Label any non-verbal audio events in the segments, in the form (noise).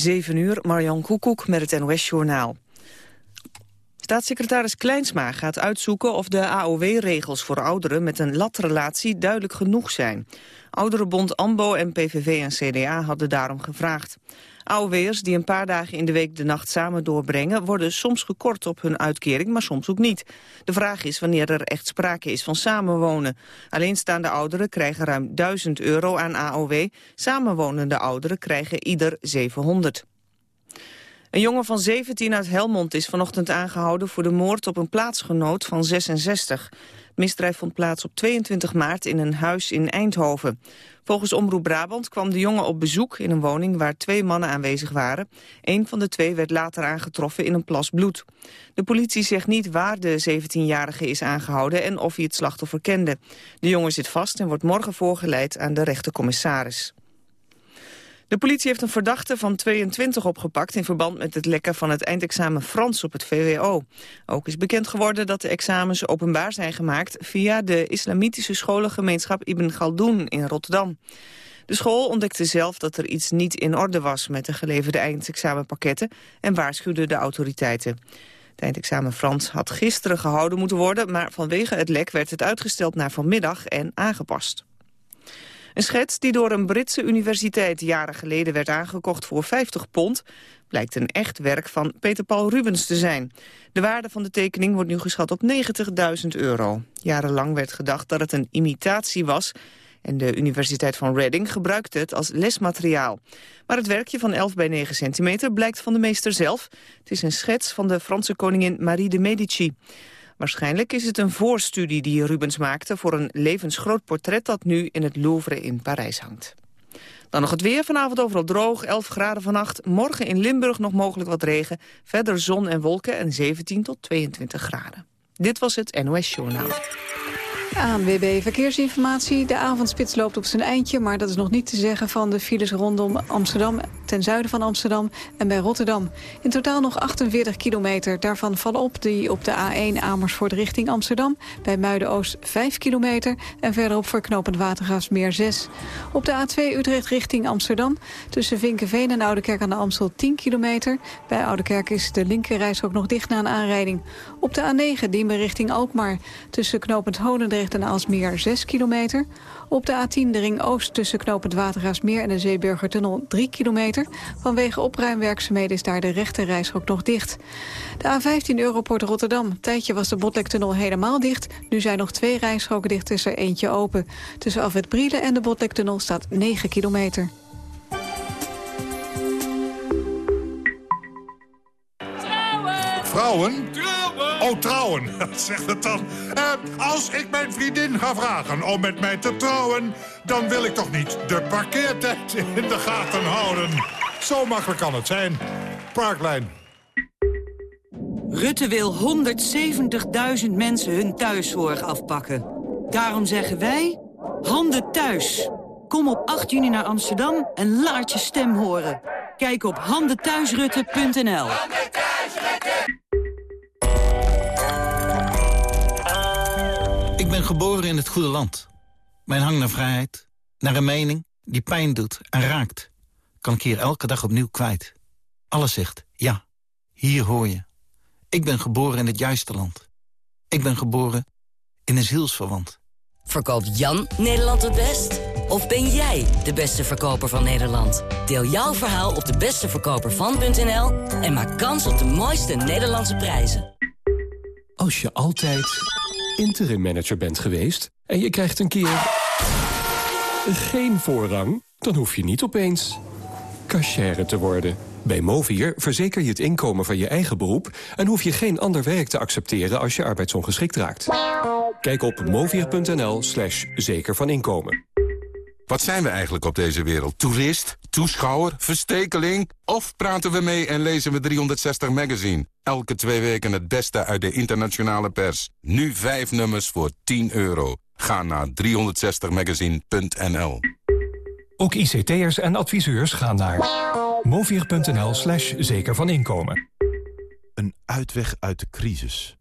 7 uur, Marjan Koekoek met het NOS-journaal. Staatssecretaris Kleinsma gaat uitzoeken of de AOW-regels voor ouderen met een latrelatie duidelijk genoeg zijn. Ouderenbond AMBO en PVV en CDA hadden daarom gevraagd. AOW'ers die een paar dagen in de week de nacht samen doorbrengen... worden soms gekort op hun uitkering, maar soms ook niet. De vraag is wanneer er echt sprake is van samenwonen. Alleenstaande ouderen krijgen ruim 1000 euro aan AOW. Samenwonende ouderen krijgen ieder 700. Een jongen van 17 uit Helmond is vanochtend aangehouden voor de moord op een plaatsgenoot van 66 misdrijf vond plaats op 22 maart in een huis in Eindhoven. Volgens Omroep Brabant kwam de jongen op bezoek in een woning waar twee mannen aanwezig waren. Een van de twee werd later aangetroffen in een plas bloed. De politie zegt niet waar de 17-jarige is aangehouden en of hij het slachtoffer kende. De jongen zit vast en wordt morgen voorgeleid aan de rechtercommissaris. De politie heeft een verdachte van 22 opgepakt... in verband met het lekken van het eindexamen Frans op het VWO. Ook is bekend geworden dat de examens openbaar zijn gemaakt... via de islamitische scholengemeenschap Ibn Galdoen in Rotterdam. De school ontdekte zelf dat er iets niet in orde was... met de geleverde eindexamenpakketten en waarschuwde de autoriteiten. Het eindexamen Frans had gisteren gehouden moeten worden... maar vanwege het lek werd het uitgesteld naar vanmiddag en aangepast. Een schets die door een Britse universiteit jaren geleden werd aangekocht voor 50 pond... blijkt een echt werk van Peter Paul Rubens te zijn. De waarde van de tekening wordt nu geschat op 90.000 euro. Jarenlang werd gedacht dat het een imitatie was... en de Universiteit van Reading gebruikte het als lesmateriaal. Maar het werkje van 11 bij 9 centimeter blijkt van de meester zelf. Het is een schets van de Franse koningin Marie de Medici. Waarschijnlijk is het een voorstudie die Rubens maakte... voor een levensgroot portret dat nu in het Louvre in Parijs hangt. Dan nog het weer. Vanavond overal droog, 11 graden vannacht. Morgen in Limburg nog mogelijk wat regen. Verder zon en wolken en 17 tot 22 graden. Dit was het NOS Journaal. ANWB Verkeersinformatie. De avondspits loopt op zijn eindje, maar dat is nog niet te zeggen van de files rondom Amsterdam, ten zuiden van Amsterdam en bij Rotterdam. In totaal nog 48 kilometer. Daarvan vallen op die op de A1 Amersfoort richting Amsterdam, bij Muiden-Oost 5 kilometer en verderop voor knooppunt Watergraafsmeer 6. Op de A2 Utrecht richting Amsterdam, tussen Vinkenveen en Oudekerk aan de Amstel 10 kilometer. Bij Oudekerk is de linkerreis ook nog dicht na een aanrijding. Op de A9 Diemen richting Alkmaar, tussen knooppunt Honendrecht Utrecht en Aalsmeer 6 kilometer. Op de A10 de ring oost tussen knooppunt Watergaasmeer en de Zeeburgertunnel 3 kilometer. Vanwege opruimwerkzaamheden is daar de rechte reishok nog dicht. De A15 Europort Rotterdam. Tijdje was de Botlektunnel helemaal dicht. Nu zijn nog twee rijstroken dicht, er eentje open. Tussen Afwet Brielen en de Botlektunnel staat 9 kilometer. Vrouwen? Oh, trouwen, (laughs) zeg het dan. Uh, als ik mijn vriendin ga vragen om met mij te trouwen... dan wil ik toch niet de parkeertijd (laughs) in de gaten houden. Zo makkelijk kan het zijn. Parklijn. Rutte wil 170.000 mensen hun thuiszorg afpakken. Daarom zeggen wij, handen thuis. Kom op 8 juni naar Amsterdam en laat je stem horen. Kijk op handenthuisrutte.nl. Ik ben geboren in het goede land. Mijn hang naar vrijheid, naar een mening die pijn doet en raakt... kan ik hier elke dag opnieuw kwijt. Alles zegt, ja, hier hoor je. Ik ben geboren in het juiste land. Ik ben geboren in een zielsverwant. Verkoopt Jan Nederland het best? Of ben jij de beste verkoper van Nederland? Deel jouw verhaal op de besteverkopervan.nl... en maak kans op de mooiste Nederlandse prijzen. Als je altijd interim manager bent geweest... en je krijgt een keer geen voorrang... dan hoef je niet opeens cashier te worden. Bij Movier verzeker je het inkomen van je eigen beroep... en hoef je geen ander werk te accepteren als je arbeidsongeschikt raakt. Kijk op movier.nl slash zeker van inkomen. Wat zijn we eigenlijk op deze wereld? Toerist? Toeschouwer? Verstekeling? Of praten we mee en lezen we 360 Magazine? Elke twee weken het beste uit de internationale pers. Nu vijf nummers voor 10 euro. Ga naar 360magazine.nl Ook ICT'ers en adviseurs gaan naar movier.nl slash zeker van inkomen. Een uitweg uit de crisis.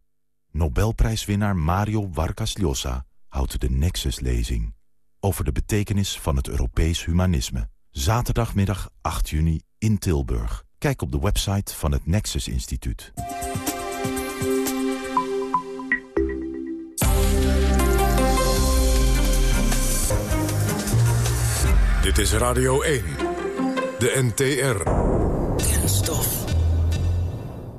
Nobelprijswinnaar Mario Vargas Llosa houdt de Nexus-lezing... over de betekenis van het Europees humanisme. Zaterdagmiddag 8 juni in Tilburg. Kijk op de website van het Nexus Instituut. Dit is Radio 1, de NTR. Kenstof.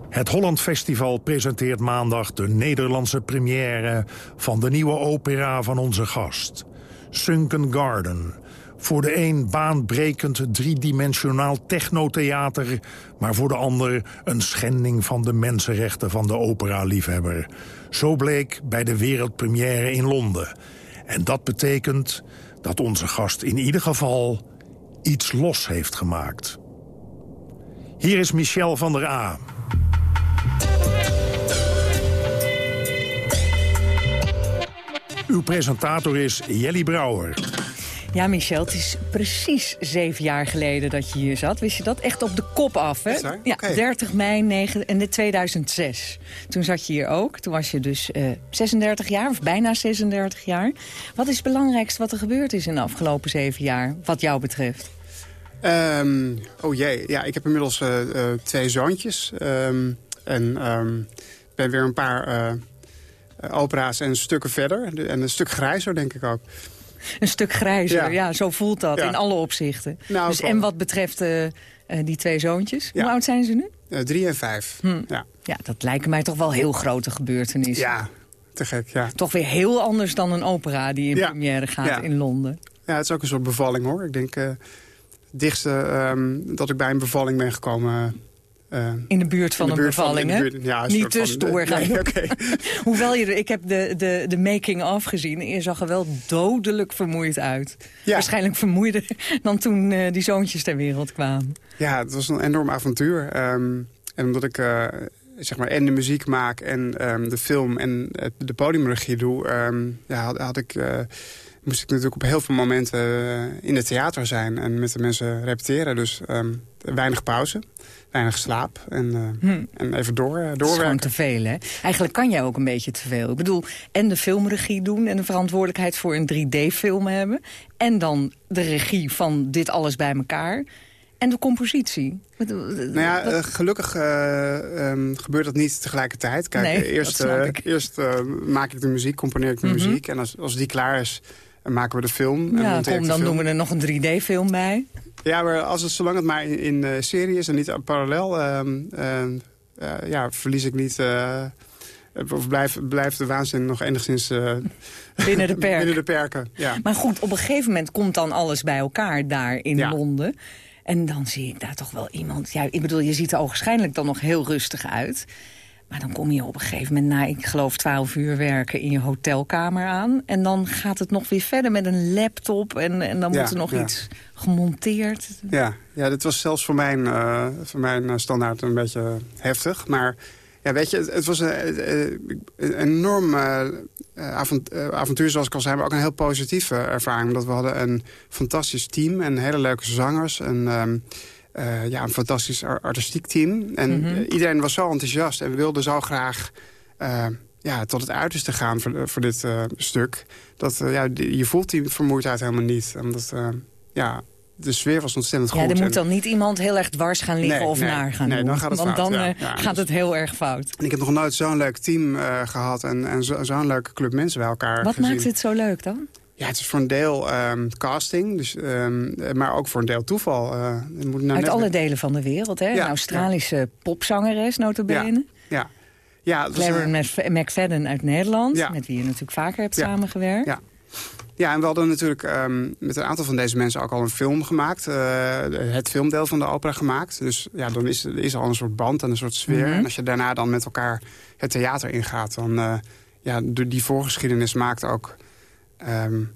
Het Holland Festival presenteert maandag de Nederlandse première... van de nieuwe opera van onze gast, Sunken Garden. Voor de een baanbrekend driedimensionaal technotheater... maar voor de ander een schending van de mensenrechten van de opera-liefhebber. Zo bleek bij de wereldpremière in Londen. En dat betekent dat onze gast in ieder geval iets los heeft gemaakt. Hier is Michel van der A. Uw presentator is Jelly Brouwer. Ja, Michel, het is precies zeven jaar geleden dat je hier zat. Wist je dat? Echt op de kop af, hè? Ja, 30 mei 9, en 2006. Toen zat je hier ook. Toen was je dus uh, 36 jaar, of bijna 36 jaar. Wat is het belangrijkste wat er gebeurd is in de afgelopen zeven jaar, wat jou betreft? Um, oh jee, ja, ik heb inmiddels uh, uh, twee zoontjes. Um, en um, ben weer een paar uh, opera's en stukken verder. En een stuk grijzer, denk ik ook. Een stuk grijzer, ja, zo voelt dat in alle opzichten. Nou, dus, en wat betreft die twee zoontjes, hoe oud zijn ze nu? drie en vijf, hm. ja. Ja, dat lijken mij toch wel heel grote gebeurtenissen. Ja, te gek, ja. Toch weer heel anders dan een opera die in première gaat in Londen. Ja, het is ook een soort bevalling, hoor. Ik denk het dichtste um, dat ik bij een bevalling ben gekomen... Uh, in de buurt van de een buurt bevalling, van, hè? Buurt, ja, Niet tussendoor gaan. Nee, okay. (laughs) Hoewel je, ik heb de, de, de making-of gezien. Je zag er wel dodelijk vermoeid uit. Ja. Waarschijnlijk vermoeider (laughs) dan toen uh, die zoontjes ter wereld kwamen. Ja, het was een enorm avontuur. Um, en omdat ik uh, zeg maar en de muziek maak en um, de film en de podiumregie doe... Um, ja, had, had ik moest ik natuurlijk op heel veel momenten in het theater zijn... en met de mensen repeteren. Dus um, weinig pauze, weinig slaap en, uh, hm. en even door, uh, doorwerken. Gewoon te veel, hè? Eigenlijk kan jij ook een beetje te veel. Ik bedoel, en de filmregie doen... en de verantwoordelijkheid voor een 3D-film hebben... en dan de regie van dit alles bij elkaar... En de compositie? Nou ja, uh, gelukkig uh, um, gebeurt dat niet tegelijkertijd. Kijk, nee, eerst, uh, eerst maak ik de muziek, componeer ik de mm -hmm. muziek. En als, als die klaar is, maken we de film. Ja, en kom, dan film. doen we er nog een 3D-film bij. Ja, maar als het, zolang het maar in, in uh, serie is en niet parallel... Uh, uh, ja, verlies ik niet... of blijft blijf de waanzin nog enigszins... (laughs) binnen de (laughs) perken. binnen de perken, ja. Maar goed, op een gegeven moment komt dan alles bij elkaar daar in ja. Londen. En dan zie ik daar toch wel iemand... Ja, ik bedoel, je ziet er ogenschijnlijk dan nog heel rustig uit... Maar dan kom je op een gegeven moment na, ik geloof, 12 uur werken in je hotelkamer aan. En dan gaat het nog weer verder met een laptop en, en dan ja, moet er nog ja. iets gemonteerd. Ja, ja, dit was zelfs voor mijn, uh, voor mijn standaard een beetje heftig. Maar ja, weet je, het, het was een, een enorm uh, avont, uh, avontuur, zoals ik al zei, maar ook een heel positieve ervaring. Omdat we hadden een fantastisch team en hele leuke zangers en... Um, uh, ja, een fantastisch artistiek team. En Mhm. mm -hmm. iedereen was zo enthousiast en wilde zo graag uh, ja, tot het uiterste gaan voor, voor dit uh, stuk. Dat, ja, je voelt die vermoeidheid helemaal niet. Omdat ja, de sfeer was ontzettend ja, goed. er moet en, dan niet iemand heel erg dwars gaan liggen nee, of nee, naar gaan nee, doen. dan gaat het Want fout, dan ja. Ja, gaat dus- het heel erg fout. En ik heb nog nooit zo'n leuk team uh, gehad en, en zo'n zo leuke club mensen bij elkaar Wat gezien. maakt het zo leuk dan? Ja, het is voor een deel um, casting, dus, um, maar ook voor een deel toeval. Uh, moet nou Uit alle delen van de wereld, hè? Ja, een Australische ja. popzangeres, notabene. Ja, ja. ja Clara McFadden uit Nederland, met wie je natuurlijk vaker hebt ja. samengewerkt. Ja. Ja, en we hadden natuurlijk um, met een aantal van deze mensen ook al een film gemaakt. Uh, het filmdeel van de opera gemaakt. Dus ja, dan is er is al een soort band en een soort sfeer. Mhm. En als je daarna dan met elkaar het theater ingaat... dan uh, ja, die voorgeschiedenis maakt ook... Um,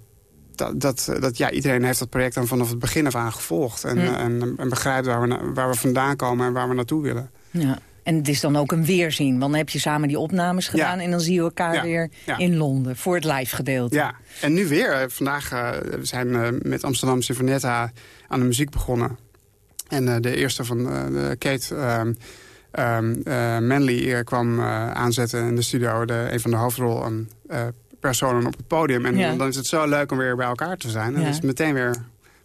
dat, dat, dat ja, iedereen heeft dat project dan vanaf het begin af aan gevolgd. En, Mhm. en, en begrijpt waar we, waar we vandaan komen en waar we naartoe willen. Ja. En het is dan ook een weerzien. Want dan heb je samen die opnames gedaan... en dan zie je elkaar Ja. weer Ja. in Londen voor het live gedeelte. Ja, en nu weer. Vandaag uh, we zijn uh, met Amsterdam Sinfonietta aan de muziek begonnen. En uh, de eerste van Kate um, um, Manley kwam aanzetten in de studio. De, een van de hoofdrollen personen op het podium. En Ja. dan is het zo leuk om weer bij elkaar te zijn. En Ja. dan is meteen weer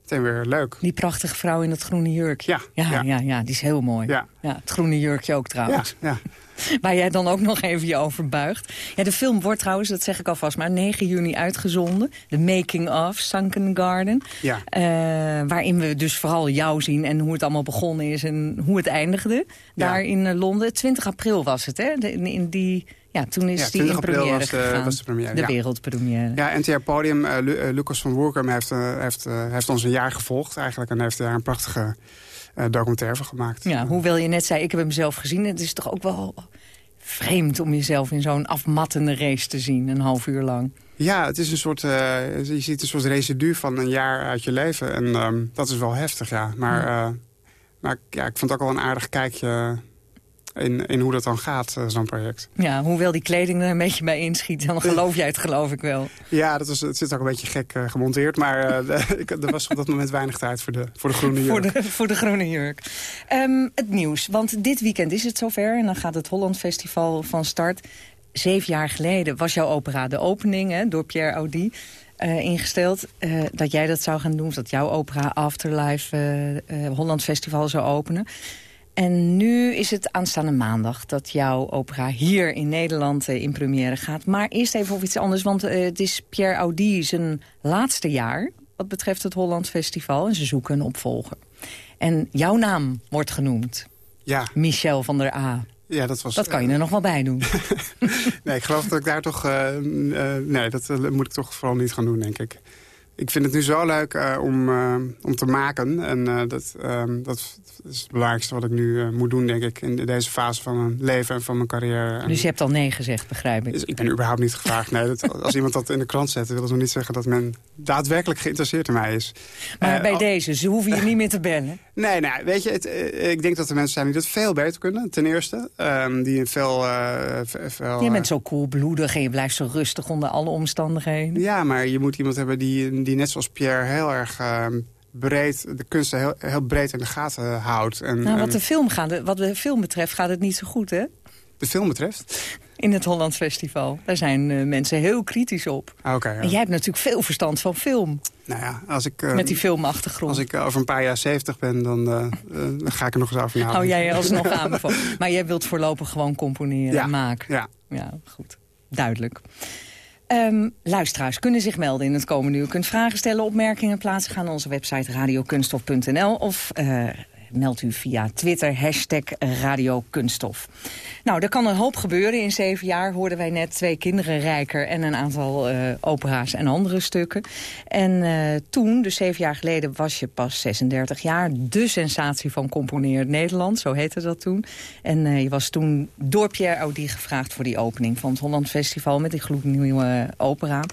meteen weer leuk. Die prachtige vrouw in dat groene jurkje. Ja. Ja, ja. die is heel mooi. Ja. Het groene jurkje ook trouwens. Ja. (laughs) Waar jij dan ook nog even je over buigt. Ja, de film wordt trouwens, dat zeg ik alvast maar, 9 juni uitgezonden. The Making of Sunken Garden. Ja. Eh, waarin we dus vooral jou zien en hoe het allemaal begonnen is en hoe het eindigde. Daar in eh, Londen. 20 april was het, hè? De- in die, ja, toen is Ja, die 20 in april première was gegaan. was de première, De ja. wereldpremière. Ja, NTR Podium, eh, Lu- eh, Lucas van Woerkum heeft, eh, heeft, heeft ons een jaar gevolgd eigenlijk... en heeft daar een prachtige documentaire van gemaakt. Ja, hoewel je net zei, ik heb hem zelf gezien. Het is toch ook wel vreemd om jezelf in zo'n afmattende race te zien, een half uur lang. Ja, het is een soort, je ziet een soort residu van een jaar uit je leven. En ehm, dat is wel heftig, ja. Maar, maar ja, ik vond het ook wel een aardig kijkje in, in hoe dat dan gaat, eh, zo'n project. Ja, hoewel die kleding er een beetje bij inschiet, dan geloof jij het geloof ik wel. Ja, dat was, het zit ook een beetje gek eh, gemonteerd. Maar eh, (laughs) ik- er was op dat moment weinig tijd voor de, voor de groene jurk. Voor de, voor de groene jurk. Ehm, het nieuws, want dit weekend is het zover en dan gaat het Holland Festival van start. Zeven jaar geleden was jouw opera de opening hè, door Pierre Audi. ingesteld dat jij dat zou gaan doen. Of dat jouw opera Afterlife Holland Festival zou openen. En nu is het aanstaande maandag dat jouw opera hier in Nederland eh, in première gaat. Maar eerst even over iets anders, want eh, het is Pierre Audi zijn laatste jaar... wat betreft het Holland Festival en ze zoeken een opvolger. En jouw naam wordt genoemd. Ja. Michel van der A. Ja, dat was... Dat kan je er nog wel bij doen. (laughs) Nee, ik geloof dat ik daar toch... eh, eh, nee, dat eh, moet ik toch vooral niet gaan doen, denk ik. Ik vind het nu zo leuk eh, om, eh, om te maken. En eh, dat, ehm, dat is het belangrijkste wat ik nu moet doen, denk ik... in deze fase van mijn leven en van mijn carrière. Dus je hebt al nee gezegd, begrijp ik. dus ik ben überhaupt niet gevraagd. Nee, dat, als iemand dat in de krant zet, wil dat nog niet zeggen... dat men daadwerkelijk geïnteresseerd in mij is. Maar bij al- deze, ze hoeven je niet meer te bellen. (laughs) Nee, nou, weet je, het, ik denk dat er mensen zijn die dat veel beter kunnen, ten eerste. Ehm, die veel... eh, ve- veel Je bent zo koelbloedig en je blijft zo rustig onder alle omstandigheden. Ja, maar je moet iemand hebben die, die net zoals Pierre heel erg ehm, breed... de kunsten heel, heel breed in de gaten houdt. En, Nou, wat, de film gaat, wat de film betreft gaat het niet zo goed, hè? de film betreft? In het Holland Festival. Daar zijn eh, mensen heel kritisch op. Ah, Oké, ja. En jij hebt natuurlijk veel verstand van film. Nou ja, als ik... eh, Met die filmachtergrond. Als ik eh, over een paar jaar 70 ben, dan, dan ga ik er nog eens over nadenken. Hou jij alsnog (laughs) aan. Maar jij wilt voorlopig gewoon componeren Ja, en maken. Ja. Ja, goed. Duidelijk. Ehm, luisteraars kunnen zich melden in het komende uur. U kunt vragen stellen, opmerkingen plaatsen. Ga naar onze website radiokunstof.nl of eh, meld u via Twitter, hashtag radiokunststof. Nou, er kan een hoop gebeuren. In zeven jaar hoorden wij net twee kinderen rijker... en een aantal eh, opera's en andere stukken. En eh, toen, dus zeven jaar geleden, was je pas 36 jaar. De sensatie van Componeer Nederland, zo heette dat toen. En eh, je was toen door Pierre Audi gevraagd voor die opening van het Holland Festival... met die gloednieuwe opera.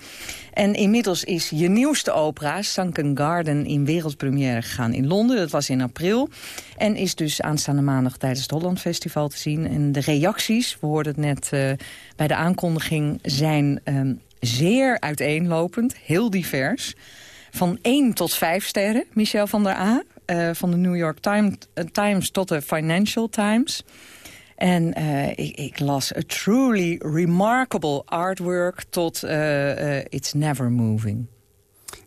En inmiddels is je nieuwste opera, Sunken Garden, in wereldpremière gegaan in Londen. Dat was in april. En is dus aanstaande maandag tijdens het Holland Festival te zien. En de reacties, we hoorden het net eh, bij de aankondiging, zijn ehm, zeer uiteenlopend, heel divers. Van 1 tot 5 sterren, Michel van der A. eh, van de New York Times, eh, Times tot de Financial Times. En ik, ik las a truly remarkable artwork tot It's Never Moving.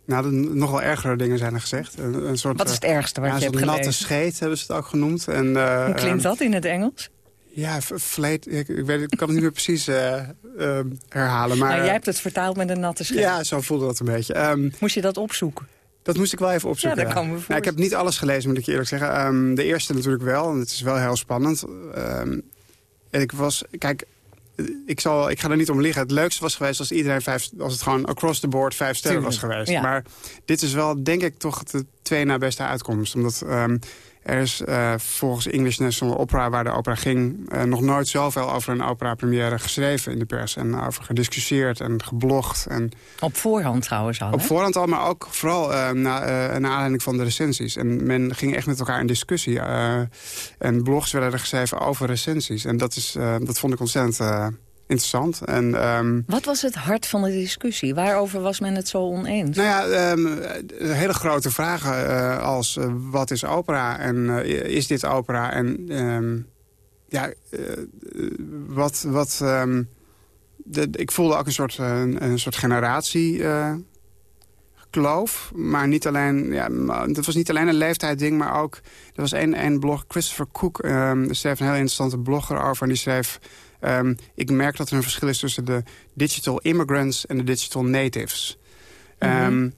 Nou, nog wel ergere dingen zijn er gezegd. Een, een soort, Wat is het eh, ergste wat ja, je hebt soort natte gelezen? scheet hebben ze het ook genoemd. En, eh, Hoe klinkt ehm, dat in het Engels? Ja, vleet, ik, ik, weet, ik kan het niet meer precies eh, ehm, herhalen. Maar, nou, jij hebt het vertaald met een natte scheet. Ja, zo voelde dat een beetje. Ehm, Moest je dat opzoeken? Dat moest ik wel even opzoeken. Ja, dat kan me Nou, ik heb niet alles gelezen, moet ik je eerlijk zeggen. De eerste natuurlijk wel, en het is wel heel spannend. En ik was, kijk, ik, zal, ik ga er niet om liggen. Het leukste was geweest als iedereen vijf, als het gewoon across the board vijf sterren was geweest. ja. Maar dit is wel, denk ik, toch de twee na beste uitkomst. Omdat ehm, er is eh, volgens English National Opera, waar de opera ging... eh, nog nooit zoveel over een opera-première geschreven in de pers. En over gediscussieerd en geblogd. En Op voorhand trouwens al, op hè? voorhand al, maar ook vooral eh, na, naar aanleiding van de recensies. En men ging echt met elkaar in discussie. en blogs werden er geschreven over recensies. En dat, is, dat vond ik ontzettend interessant. En, ehm, Wat was het hart van de discussie? Waarover was men het zo oneens? nou ja, ehm, hele grote vragen eh, als eh, wat is opera en eh, is dit opera? En ehm, ja, eh, wat... wat de, ik voelde ook een soort, eh, een, een soort generatie... eh, kloof. Maar niet alleen, ja, dat was niet alleen een leeftijdding, maar ook... Er was een, een blog, Christopher Cook, um, schreef een heel interessante blogger over. En die schreef, um, ik merk dat er een verschil is tussen de digital immigrants en de digital natives. Mm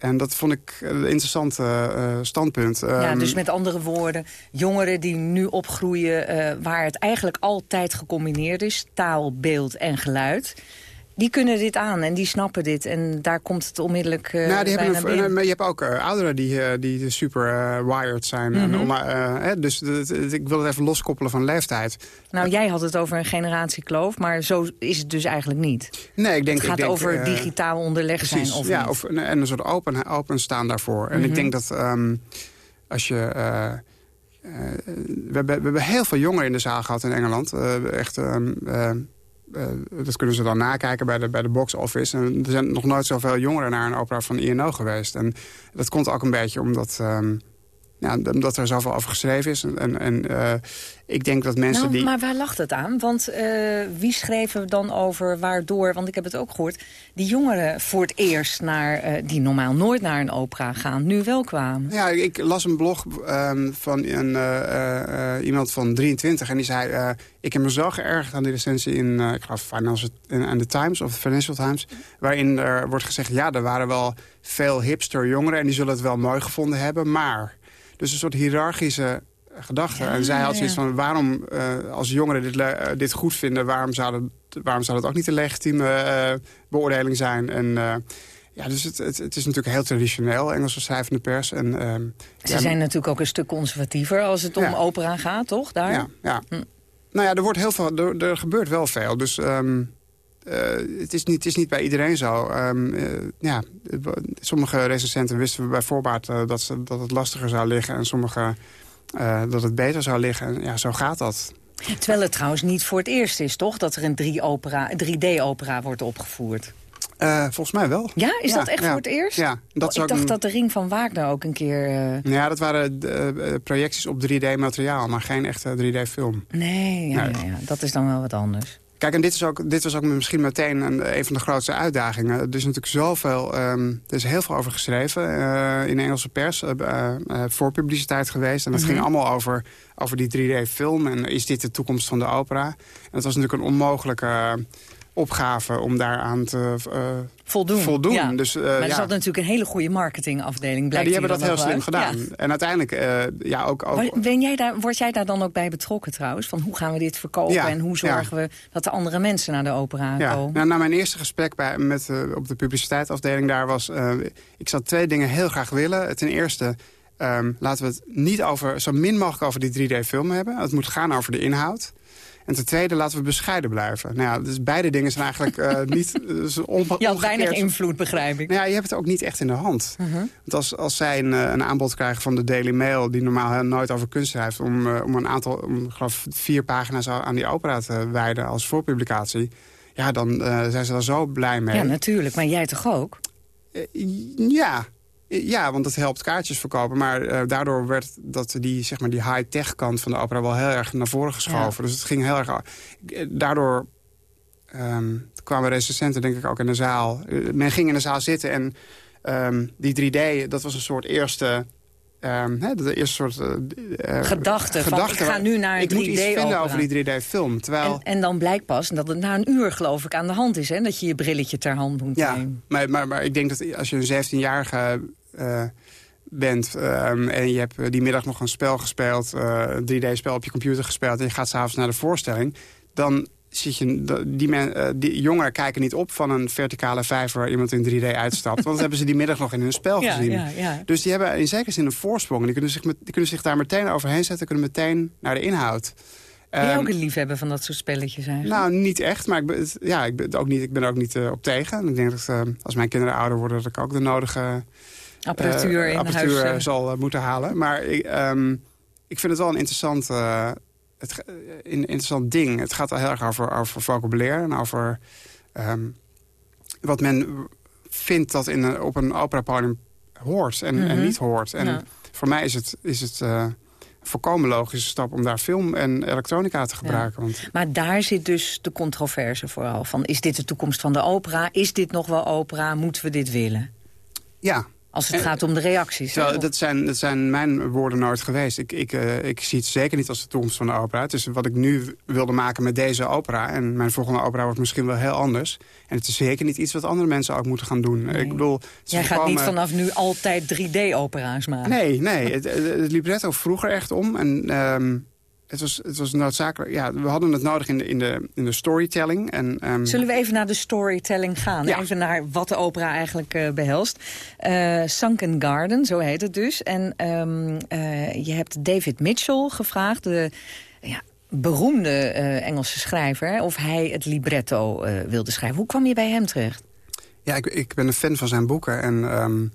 en dat vond ik een interessant uh, standpunt. Ja, dus met andere woorden, jongeren die nu opgroeien... Uh, waar het eigenlijk altijd gecombineerd is, taal, beeld en geluid die kunnen dit aan en die snappen dit. En daar komt het onmiddellijk uh, nou, die hebben een, Maar je hebt ook uh, ouderen die, uh, die super wired zijn. Mm -hmm. en, dus ik wil het even loskoppelen van leeftijd. Nou, jij had het over een generatiekloof, maar zo is het dus eigenlijk niet. Nee, ik denk... Het gaat ik denk, over digitaal onderlegd zijn of ja, niet. Of, en een soort open, openstaan daarvoor. En mm -hmm. ik denk dat um, als je... we, hebben, we hebben heel veel jongeren in de zaal gehad in Engeland. echt... Um, uh, dat kunnen ze dan nakijken bij de, bij de box office. En er zijn nog nooit zoveel jongeren naar een opera van INO geweest. En dat komt ook een beetje omdat... Um, ja, omdat er zoveel over geschreven is. En, en uh, ik denk dat mensen nou, die... Maar waar lag het aan? Want uh, wie schreven dan over waardoor... want ik heb het ook gehoord... die jongeren voor het eerst naar... Uh, die normaal nooit naar een opera gaan, nu wel kwamen. Ja, ik las een blog um, van een, iemand van 23... en die zei... ik heb me zo geërgerd aan die recensie in... ik geloof Financial, in, in The Times of Financial Times... waarin er wordt gezegd... ja, er waren wel veel hipster jongeren... en die zullen het wel mooi gevonden hebben, maar... Dus een soort hiërarchische gedachte. Ja, en zij had zoiets van, waarom uh, als jongeren dit, uh, dit goed vinden... waarom zou, dat, waarom zou dat ook niet een legitieme uh, beoordeling zijn? En ja, dus het, het, het, is natuurlijk heel traditioneel, Engelse schrijvende pers. En, ehm, Ze ja, zijn natuurlijk ook een stuk conservatiever als het om ja. opera gaat, toch? Daar? Ja, ja. Hm. Nou ja, er, wordt heel veel, er, er gebeurt wel veel. Dus... Um, uh, het, is niet, het is niet bij iedereen zo. Um, uh, ja, sommige recensenten wisten we bij voorbaat uh, dat, ze, dat het lastiger zou liggen... en sommige dat het beter zou liggen. En ja, zo gaat dat. Terwijl het trouwens niet voor het eerst is, toch? Dat er een 3D-opera wordt opgevoerd. Uh, volgens mij wel. Ja, is ja, dat echt ja, voor het eerst? Ja. Dat oh, ik dacht een... dat de Ring van Wagner ook een keer... Uh... Ja, dat waren uh, projecties op 3D-materiaal, maar geen echte 3D-film. Nee, ja, nee. Ja, dat is dan wel wat anders. Kijk, en dit, is ook, dit was ook misschien meteen een, een van de grootste uitdagingen. Er is natuurlijk zoveel, um, er is heel veel over geschreven uh, in de Engelse pers. Uh, uh, voor publiciteit geweest. En dat mm -hmm. ging allemaal over, over die 3D-film. En is dit de toekomst van de opera? En dat was natuurlijk een onmogelijke opgave om daaraan te uh, voldoen. voldoen. Ja. Dus, uh, maar er ja. zat natuurlijk een hele goede marketingafdeling. Ja, die hebben dat heel slim uit. gedaan. Ja. En uiteindelijk, uh, ja, ook... ook... Ben jij daar, word jij daar dan ook bij betrokken trouwens? Van hoe gaan we dit verkopen en hoe zorgen we dat de andere mensen naar de opera komen? Nou, na mijn eerste gesprek bij, met, op de publiciteitsafdeling daar was... ik zou twee dingen heel graag willen. Ten eerste... Um, laten we het niet over, zo min mogelijk over die 3D-film hebben. Het moet gaan over de inhoud. En ten tweede, laten we bescheiden blijven. Nou ja, dus beide dingen zijn eigenlijk uh, (laughs) niet... Dus je had weinig invloed, begrijp ik. Nou ja, je hebt het ook niet echt in de hand. Uh -huh. Want als, als zij een, een, aanbod krijgen van de Daily Mail... die normaal nooit over kunst schrijft... om, uh, om een aantal, om, geloof vier pagina's aan die opera te wijden als voorpublicatie... ja, dan zijn ze daar zo blij mee. Ja, natuurlijk. Maar jij toch ook? ja, ja, want dat helpt kaartjes verkopen. Maar uh, daardoor werd dat die, zeg maar, die high-tech kant van de opera wel heel erg naar voren geschoven. Ja. Dus het ging heel erg... Daardoor um, kwamen recensenten denk ik ook in de zaal. Uh, men ging in de zaal zitten en um, die 3D, dat was een soort eerste... Um, hè, de eerste soort uh, gedachte, van ik ga nu naar een 3D Ik moet iets vinden over die 3D-film. Terwijl... En, en, dan blijkt pas dat het na een uur geloof ik aan de hand is. Hè, dat je je brilletje ter hand moet ja, nemen. Maar, maar, maar ik denk dat als je een 17-jarige uh, bent um, en je hebt die middag nog een spel gespeeld... Uh, 3D-spel op je computer gespeeld en je gaat s'avonds naar de voorstelling... dan zit je, die, men, die jongeren kijken niet op van een verticale vijver... waar iemand in 3D uitstapt. Want dat hebben ze die middag nog in hun spel (laughs) ja, gezien. Ja, ja. Dus die hebben in zekere zin een voorsprong. Die kunnen, zich met, die kunnen zich daar meteen overheen zetten... kunnen meteen naar de inhoud. Ben je um, ook een liefhebber van dat soort spelletjes eigenlijk? Nou, niet echt, maar ik ben, ja, ik ben, ook niet, ik ben er ook niet uh, op tegen. Ik denk dat uh, als mijn kinderen ouder worden... dat ik ook de nodige apparatuur, in apparatuur huis, zal moeten halen. Maar ik, um, ik vind het wel een interessant, het, een interessant ding. Het gaat al heel erg over, over vocabulaire en over um, wat men vindt dat in een, op een operapodium hoort en, mm -hmm. en, niet hoort. En ja. voor mij is het... Is het uh, volkomen logische stap om daar film en elektronica te gebruiken. Ja. Want... Maar daar zit dus de controverse vooral van. Is dit de toekomst van de opera? Is dit nog wel opera? Moeten we dit willen? Ja, als het gaat om de reacties. dat, zijn, dat zijn mijn woorden nooit geweest. Ik, ik, uh, ik zie het zeker niet als de toekomst van de opera. Het is wat ik nu wilde maken met deze opera. En mijn volgende opera wordt misschien wel heel anders. En het is zeker niet iets wat andere mensen ook moeten gaan doen. Ik bedoel, Jij gaat niet vanaf nu altijd 3D-opera's maken. Nee, nee. Het, het, libretto vroeger echt om. En ehm, het was, het was noodzakelijk. Ja, we hadden het nodig in de, in de, in de storytelling. En, um... Zullen we even naar de storytelling gaan? Ja. Even naar wat de opera eigenlijk uh, behelst. Uh, Sunken Garden, zo heet het dus. En um, uh, je hebt David Mitchell gevraagd, de ja, beroemde Engelse schrijver... of hij het libretto wilde schrijven. Hoe kwam je bij hem terecht? Ja, ik, ik ben een fan van zijn boeken. En um,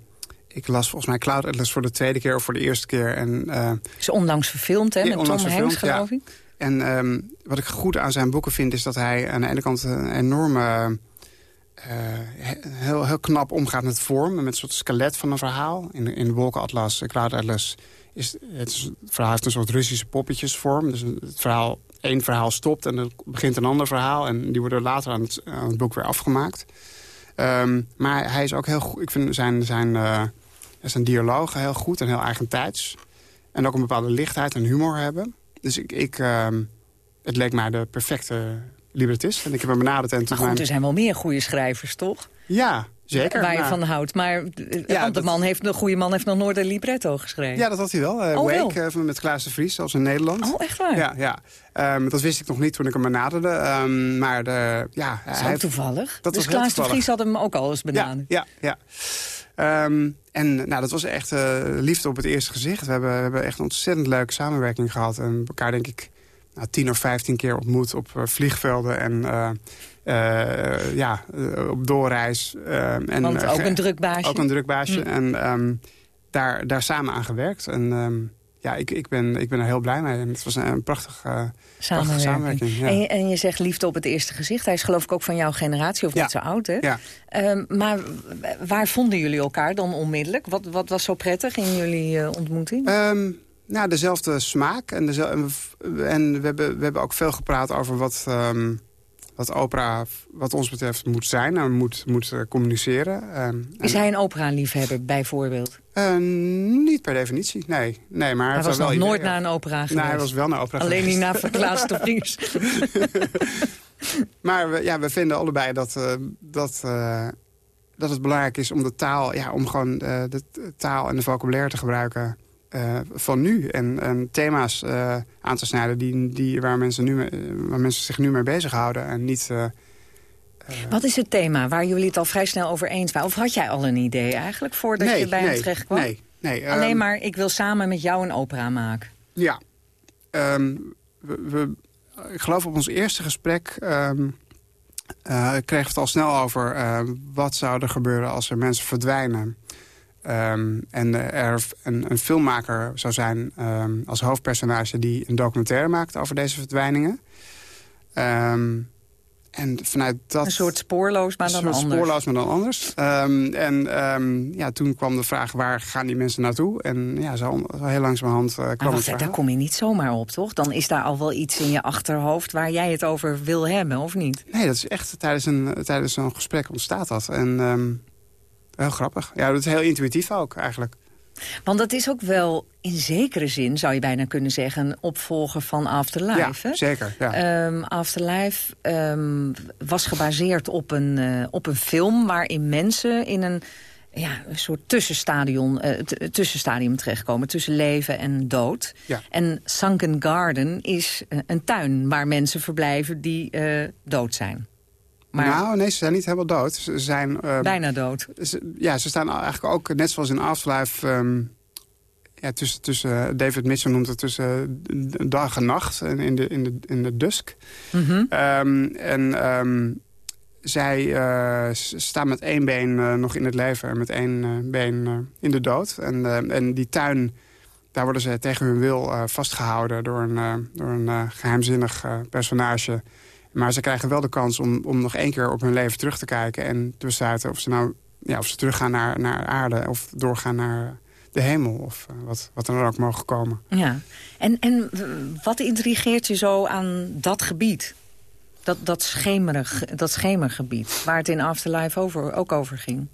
ik las volgens mij Cloud Atlas voor de tweede keer of voor de eerste keer. En, uh, is onlangs verfilmd, hè, met Tom Hanks, geloof ik. En um, wat ik goed aan zijn boeken vind... is dat hij aan de ene kant een enorme... Uh, heel, heel knap omgaat met vorm. Met een soort skelet van een verhaal. In, in Wolkenatlas, Cloud Atlas... Is, het, is, het verhaal heeft een soort Russische poppetjesvorm. Dus het verhaal, één verhaal stopt en er begint een ander verhaal. En die worden later aan het, aan het boek weer afgemaakt. Um, maar hij is ook heel goed. Ik vind zijn, zijn uh, zijn dialogen heel goed en heel eigentijds. En ook een bepaalde lichtheid en humor hebben. Dus ik, ik uh, het leek mij de perfecte librettist. En ik heb hem benaderd. En maar goed, er zijn wel meer goede schrijvers, toch? Ja, zeker. Waar je van houdt. Maar ja, de, man heeft, de goede man heeft nog nooit een libretto geschreven. Ja, dat had hij wel. Uh, oh, Wake wel. met Klaas de Vries, zoals in Nederland. Oh, echt waar? Ja, ja. Um, dat wist ik nog niet toen ik hem benaderde. Um, maar de, ja, dat is hij, toevallig. Dat dus Klaas de Vries had hem ook al eens benaderd. Ja, ja. ja. Um, en nou, dat was echt uh, liefde op het eerste gezicht. We hebben, we hebben echt een ontzettend leuke samenwerking gehad. En elkaar denk ik nou, tien of vijftien keer ontmoet op uh, vliegvelden en uh, ja, op doorreis. en, Want ook een drukbaasje. Ook een drukbaasje. Hm. En um, daar, daar samen aan gewerkt. En um, ja, ik, ik, ben, ik ben er heel blij mee. En het was een, een prachtig, uh, samenwerking. samenwerking ja. en, je, en, je, zegt liefde op het eerste gezicht. Hij is geloof ik ook van jouw generatie, of ja. niet zo oud, hè? Ja. Um, maar waar vonden jullie elkaar dan onmiddellijk? Wat, wat was zo prettig in jullie uh, ontmoeting? Um, nou, dezelfde smaak. En, dezelfde, en we, hebben, we hebben ook veel gepraat over wat... Um, wat opera, wat ons betreft, moet zijn en moet, moet uh, communiceren. Uh, is hij een opera-liefhebber, bijvoorbeeld? Uh, niet per definitie, nee. nee maar hij, was nog nooit naar een opera geweest? Nee, hij was wel naar opera Alleen geweest. niet naar Verklaas (laughs) de Vries. (laughs) maar we, ja, we vinden allebei dat, uh, dat, dat het belangrijk is om de taal... Ja, om gewoon de taal en de vocabulaire te gebruiken uh, van nu. En, en thema's uh, aan te snijden die, die, waar, mensen nu, waar mensen zich nu mee bezighouden. En niet... Wat is het thema waar jullie het al vrij snel over eens waren? Of had jij al een idee eigenlijk voordat nee, je bij nee, hem terecht kwam? Nee, nee. Alleen um, maar, ik wil samen met jou een opera maken. Ja. Um, we, we, ik geloof op ons eerste gesprek... Um, uh, kregen we het al snel over uh, wat zou er gebeuren als er mensen verdwijnen. Um, en er een, een, filmmaker zou zijn um, als hoofdpersonage... die een documentaire maakt over deze verdwijningen. Um, en vanuit dat... Een soort spoorloos, maar dan anders. Een soort spoorloos, maar dan anders. en ja, toen kwam de vraag, waar gaan die mensen naartoe? En ja, zo, zo heel langzamerhand uh, kwam maar wacht, Daar kom je niet zomaar op, toch? Dan is daar al wel iets in je achterhoofd waar jij het over wil hebben, of niet? Nee, dat is echt tijdens een, tijdens zo'n gesprek ontstaat dat. En... Heel grappig. Ja, dat is heel intuïtief ook eigenlijk. Want dat is ook wel in zekere zin, zou je bijna kunnen zeggen... een opvolger van Afterlife. Ja, zeker. Ja. Um, Afterlife um, was gebaseerd op een, uh, op een film... waarin mensen in een, ja, een soort tussenstadium, uh, tussenstadium terechtkomen. Tussen leven en dood. Ja. En Sunken Garden is uh, een tuin waar mensen verblijven die dood zijn. Maar... Nou, nee, ze zijn niet helemaal dood. Ze zijn... Um, Bijna dood. Ze, ja, ze staan eigenlijk ook, net zoals in Afterlife... Um, ja, tussen, tussen, David Mitchell noemt het tussen dag en nacht. In de, in de, in de dusk. Mm -hmm. um, en zij uh, staan met één been uh, nog in het leven... en met één been in de dood. En, en die tuin, daar worden ze tegen hun wil vastgehouden... door een, door een geheimzinnig personage... Maar ze krijgen wel de kans om, om nog één keer op hun leven terug te kijken... en te besluiten of ze nou ja, of ze teruggaan naar, naar aarde... of doorgaan naar de hemel of uh, wat, wat er dan ook mogen komen. Ja, en, en wat intrigeert je zo aan dat gebied? Dat, dat, schemerig, dat schemergebied, waar het in Afterlife over, ook over ging?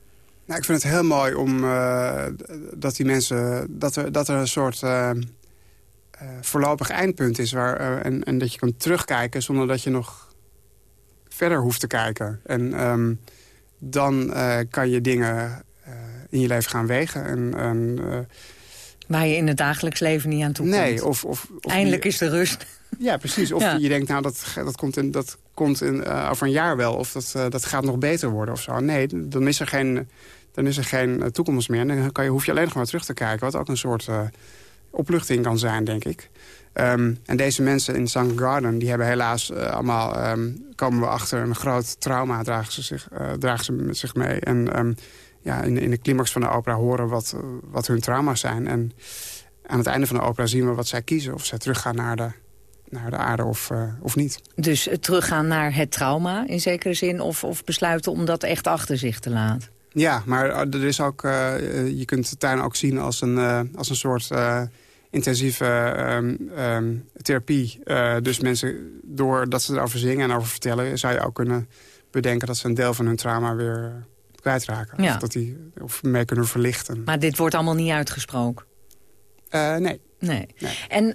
Nou, ik vind het heel mooi om uh, dat die mensen... dat er, dat er een soort uh, voorlopig eindpunt is... Waar, en, en dat je kan terugkijken zonder dat je nog verder hoeft te kijken. En um, dan kan je dingen in je leven gaan wegen. En, en Waar je in het dagelijks leven niet aan toe komt. Nee, of... of, of Eindelijk is de rust. Ja, precies. Of (laughs) je denkt, nou, dat, dat komt, in, dat komt in, over een jaar wel. Of dat, dat gaat nog beter worden of zo. Nee, dan is er geen, dan is er geen eh, toekomst meer. En dan kan je, hoef je alleen nog maar terug te kijken. Wat ook een soort opluchting kan zijn, denk ik. Um, en deze mensen in St. Garden, die hebben helaas allemaal... Um, komen we achter een groot trauma, dragen ze, zich, dragen ze met zich mee. En um, ja, in, in de climax van de opera horen wat, wat hun trauma's zijn. En aan het einde van de opera zien we wat zij kiezen. Of zij teruggaan naar de, naar de aarde of, uh, of niet. Dus teruggaan naar het trauma in zekere zin... Of, of besluiten om dat echt achter zich te laten? Ja, maar er is ook, je kunt de tuin ook zien als een, als een soort intensieve um, um, therapie. dus mensen, doordat ze erover zingen en over vertellen... zou je ook kunnen bedenken dat ze een deel van hun trauma weer kwijtraken. Ja. Of, dat die, of mee kunnen verlichten. Maar dit wordt allemaal niet uitgesproken? Uh, nee. Nee. nee. En uh,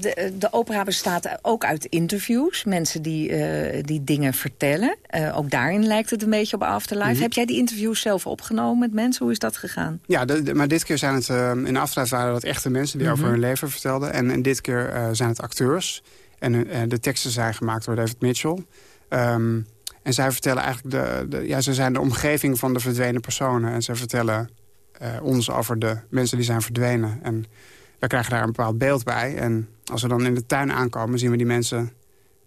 de, de opera bestaat ook uit interviews. Mensen die, uh, die dingen vertellen. ook daarin lijkt het een beetje op Afterlife. Mm -hmm. Heb jij die interviews zelf opgenomen met mensen? Hoe is dat gegaan? Ja, de, de, maar dit keer zijn het... in Afterlife waren dat echte mensen die mm -hmm. over hun leven vertelden. En, en dit keer zijn het acteurs. En de teksten zijn gemaakt door David Mitchell. Um, en zij vertellen eigenlijk de, de, ja, ze zijn de omgeving van de verdwenen personen. En ze vertellen ons over de mensen die zijn verdwenen. En wij krijgen daar een bepaald beeld bij. En als we dan in de tuin aankomen, zien we die mensen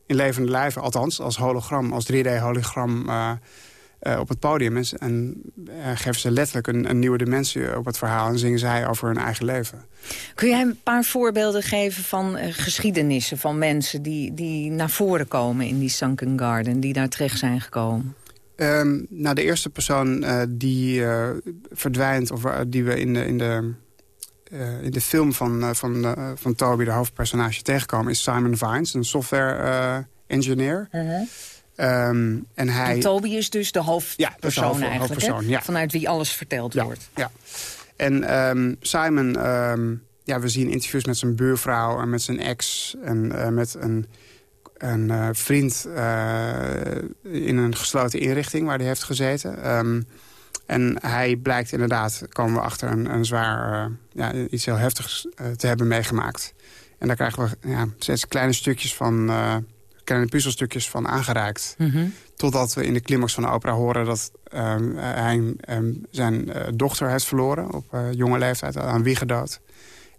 in levende lijven. Althans, als hologram, als 3D-hologram uh, uh, op het podium. En geven ze letterlijk een, een, nieuwe dimensie op het verhaal. En zingen zij over hun eigen leven. Kun jij een paar voorbeelden geven van geschiedenissen van mensen... Die, die naar voren komen in die Sunken Garden, die daar terecht zijn gekomen? Um, nou, de eerste persoon die verdwijnt, of die we in de, in de, in de film van, van, van Toby, de hoofdpersonage, tegenkomen... is Simon Vines, een software engineer. -huh. Um, en, hij... en Toby is dus de hoofdpersoon ja, hoofd, eigenlijk, hoofdpersoon, ja. vanuit wie alles verteld ja, wordt. Ja. En um, Simon, um, ja, we zien interviews met zijn buurvrouw en met zijn ex... en met een een uh, vriend uh, in een gesloten inrichting waar hij heeft gezeten. Um, en hij blijkt inderdaad, komen we achter, een, een zwaar, uh, ja, iets heel heftigs te hebben meegemaakt. En daar krijgen we ja, steeds kleine stukjes van, kleine puzzelstukjes van aangereikt. Mm -hmm. Totdat we in de climax van de opera horen dat um, hij um, zijn dochter heeft verloren op jonge leeftijd, aan wiegedood.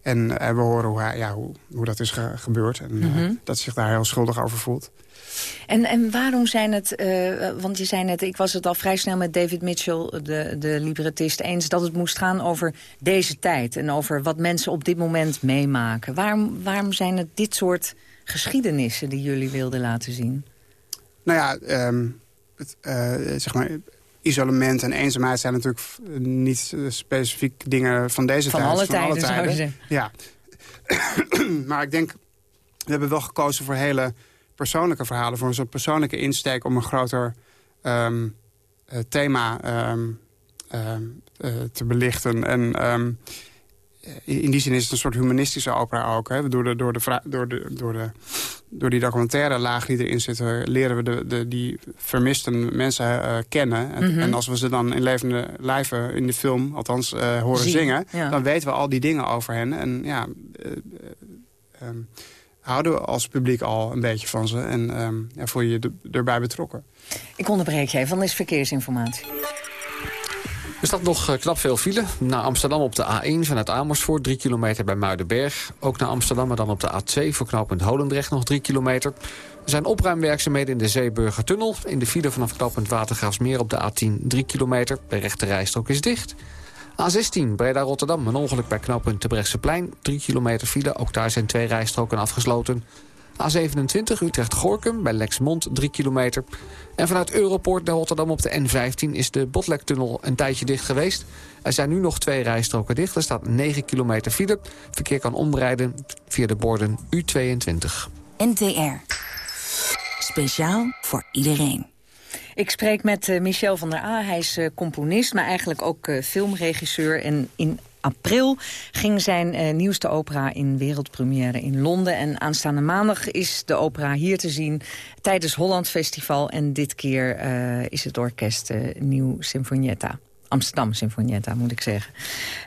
En we horen hoe, hij, ja, hoe, hoe dat is ge gebeurd. En Mhm. mm -hmm. dat zich daar heel schuldig over voelt. En, en waarom zijn het, uh, want je zei net, ik was het al vrij snel met David Mitchell, de, de librettist, eens dat het moest gaan over deze tijd. En over wat mensen op dit moment meemaken. Waarom, waarom zijn het dit soort geschiedenissen die jullie wilden laten zien? Nou ja, um, het, zeg maar, isolement en eenzaamheid zijn natuurlijk niet specifiek dingen van deze van tijd. Alle van tijden, alle tijden. zou je Ja. (coughs) maar ik denk, we hebben wel gekozen voor hele persoonlijke verhalen. Voor een soort persoonlijke insteek om een groter um, uh, thema um, um, uh, te belichten. En um, in die zin is het een soort humanistische opera ook. Hè? Door, de, door, de, door, de, door, de, door die documentaire laag die erin zit... leren we de, de, die vermiste mensen uh, kennen. En, Mhm. mm -hmm. en als we ze dan in levende lijven in de film, althans, horen Zien, zingen... Ja. dan weten we al die dingen over hen. En ja, um, houden we als publiek al een beetje van ze. En um, ja, voel je je erbij betrokken. Ik onderbreek je even, is verkeersinformatie. Er staat nog uh, knap veel file. Naar Amsterdam op de A1 vanuit Amersfoort, 3 kilometer bij Muidenberg. Ook naar Amsterdam, maar dan op de A2 voor knooppunt Holendrecht nog 3 kilometer. Er zijn opruimwerkzaamheden in de Zeeburgertunnel. In de file vanaf knooppunt Watergraafsmeer op de A10 3 kilometer. De rechte rijstrook is dicht. A16 Breda-Rotterdam, een ongeluk bij knooppunt Terbrechtseplein. 3 kilometer file, ook daar zijn twee rijstroken afgesloten. A27 Utrecht-Gorkum bij Lexmond 3 kilometer. En vanuit Europoort naar Rotterdam op de N15 is de Botlektunnel een tijdje dicht geweest. Er zijn nu nog twee rijstroken dicht. Er staat 9 kilometer file. Verkeer kan omrijden via de borden U22. NTR. Speciaal voor iedereen. Ik spreek met uh, Michel van der A. Hij is uh, componist, maar eigenlijk ook uh, filmregisseur. En in april ging zijn nieuwste opera in wereldpremière in Londen. En aanstaande maandag is de opera hier te zien tijdens Holland Festival. En dit keer is het orkest Nieuw Sinfonietta. Amsterdam Sinfonietta, moet ik zeggen.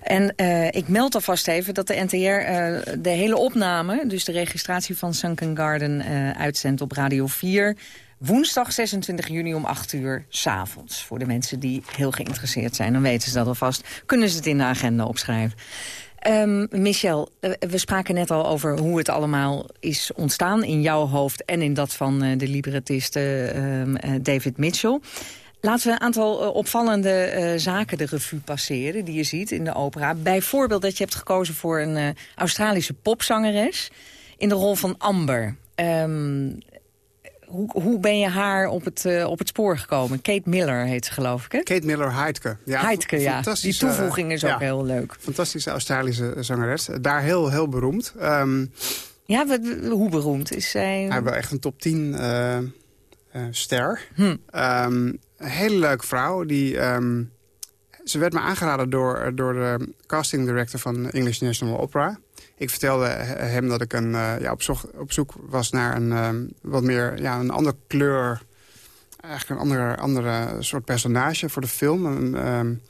En uh, ik meld alvast even dat de NTR uh, de hele opname... dus de registratie van Sunken Garden uh, uitzendt op Radio 4... Woensdag 26 juni om 8 uur s'avonds. Voor de mensen die heel geïnteresseerd zijn, dan weten ze dat alvast. Kunnen ze het in de agenda opschrijven. Um, Michel, we spraken net al over hoe het allemaal is ontstaan... in jouw hoofd en in dat van de librettiste um, David Mitchell. Laten we een aantal opvallende zaken de revue passeren die je ziet in de opera. Bijvoorbeeld dat je hebt gekozen voor een Australische popzangeres in de rol van Amber. Um, hoe, hoe ben je haar op het, op het spoor gekomen? Kate Miller heet ze geloof ik, hè? Kate Miller Heidke. Ja, Heidke, ja. Die toevoeging is ook ja, heel leuk. Fantastische Australische zangeres. Daar heel, heel beroemd. Um, ja, wat, hoe beroemd is zij? Hij wel echt een top 10 ster. Hm. Um, een hele leuke vrouw. Die, um, ze werd me aangeraden door, door de casting director van English National Opera. Ik vertelde hem dat ik een, uh, ja, op, zoek, was naar een um, wat meer ja, een andere kleur. Eigenlijk een andere, andere soort personage voor de film. Een, um,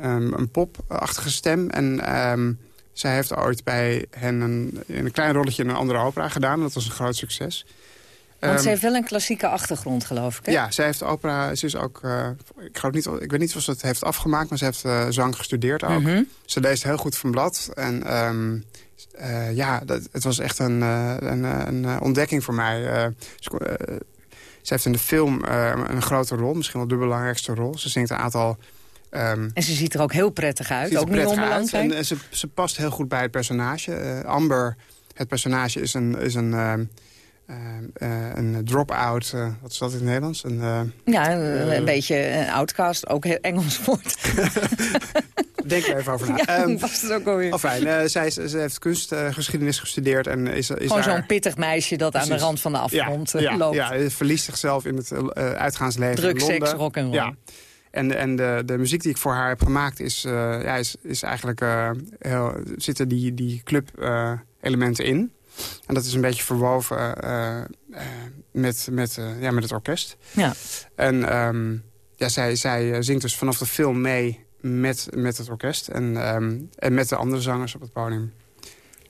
een, een popachtige stem. En zij heeft ooit bij hen een, een klein rolletje in een andere opera gedaan. Dat was een groot succes. Want ze heeft wel een klassieke achtergrond, geloof ik, hè? Ja, zij heeft opera... Ze is ook... Uh, ik, geloof niet, ik weet niet of ze het heeft afgemaakt, maar ze heeft uh, zang gestudeerd ook. Mm -hmm. Ze leest heel goed van blad. En um, uh, ja, dat, het was echt een, een, een ontdekking voor mij. Ze, ze, heeft in de film een grote rol, misschien wel de belangrijkste rol. Ze zingt een aantal... Um, en ze ziet er ook heel prettig uit, ook niet onbelangrijk. En, ze, ze past heel goed bij het personage. Amber, het personage, is een... Is een uh, uh, een drop-out, uh, wat is dat in het Nederlands? Een, ja, een, een beetje een outcast, ook heel Engels woord. (laughs) Denk er even over na. Ja, um, was het ook alweer. Enfin, zij, ze heeft kunstgeschiedenis gestudeerd. En is, is Gewoon zo'n pittig meisje dat Precies. aan de rand van de afgrond ja, ja, loopt. Ja, verliest zichzelf in het uitgaansleven Druk, seks, rock en roll. Ja. En, en de, de muziek die ik voor haar heb gemaakt is, ja, is, is eigenlijk... heel, zitten die, die club elementen in. En dat is een beetje verwoven uh, uh, met, met, uh, ja, met het orkest. Ja. En um, ja, zij, zij zingt dus vanaf de film mee met, met het orkest. En, um, en met de andere zangers op het podium.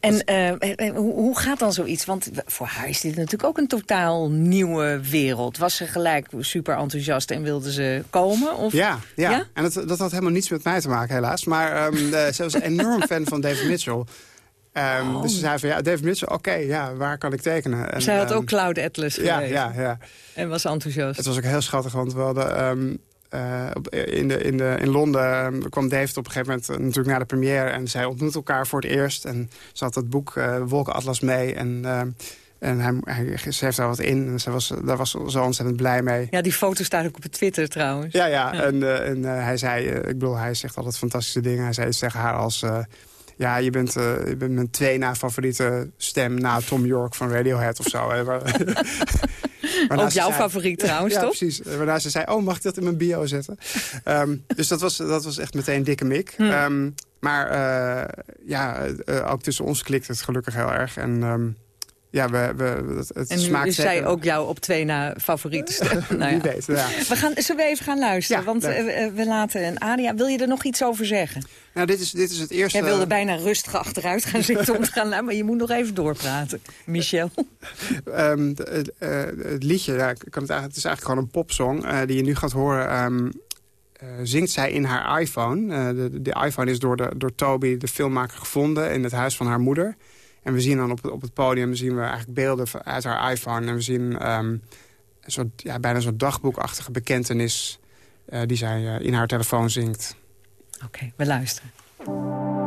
En hoe, hoe gaat dan zoiets? Want voor haar is dit natuurlijk ook een totaal nieuwe wereld. Was ze gelijk super enthousiast en wilde ze komen? Of? Ja, ja, ja. en dat, dat had helemaal niets met mij te maken helaas. Maar um, ze was een enorm fan van David Mitchell. Um, oh. Dus ze zei van, ja, David Mitchell, oké, okay, ja, waar kan ik tekenen? En, Zij had um, ook Cloud Atlas ja, ja, ja. En was enthousiast. Het was ook heel schattig, want we hadden... Um, uh, in, de, in, de, in Londen kwam David op een gegeven moment uh, natuurlijk naar de première... en zij ontmoeten elkaar voor het eerst. En ze had het boek uh, Wolkenatlas mee en... En hij, hij schreef daar wat in. En ze was, daar was zo ontzettend blij mee. Ja, die foto staat ook op het Twitter trouwens. Ja, ja. ja. En, uh, en uh, hij zei, uh, ik bedoel, hij zegt altijd fantastische dingen. Hij zei tegen haar als... Ja, je bent, uh, je bent mijn twee na favoriete stem na Tom York van Radiohead of zo. (laughs) Ook jouw zei, favoriet trouwens, ja, toch? precies. Waarna ze zei, oh, mag ik dat in mijn bio zetten? um, dus dat was, dat was echt meteen dikke mik. Hm. Um, maar uh, ja, uh, ook tussen ons klikt het gelukkig heel erg. En um, ja, we, we, het, het en smaakt is zij ook jou op twee na favoriete (laughs) stem? nou ja. weet, ja. We gaan, zullen we even gaan luisteren? Ja, want we, we laten een aria. Wil je er nog iets over zeggen? Nou, dit is, dit is het eerste... Jij wilde bijna rustig achteruit gaan (laughs) zitten om te gaan... maar je moet nog even doorpraten, Michel. um, (laughs) de, uh, het liedje, ja, kan het, eigenlijk, het is eigenlijk gewoon een popsong... Uh, die je nu gaat horen... Um, uh, zingt zij in haar iPhone. de, de iPhone is door, de, door Toby, de filmmaker, gevonden... in het huis van haar moeder. En we zien dan op, op het podium zien we eigenlijk beelden uit haar iPhone. En we zien um, een soort, ja, bijna soort dagboekachtige bekentenis... die zij in haar telefoon zingt. Oké, we luisteren.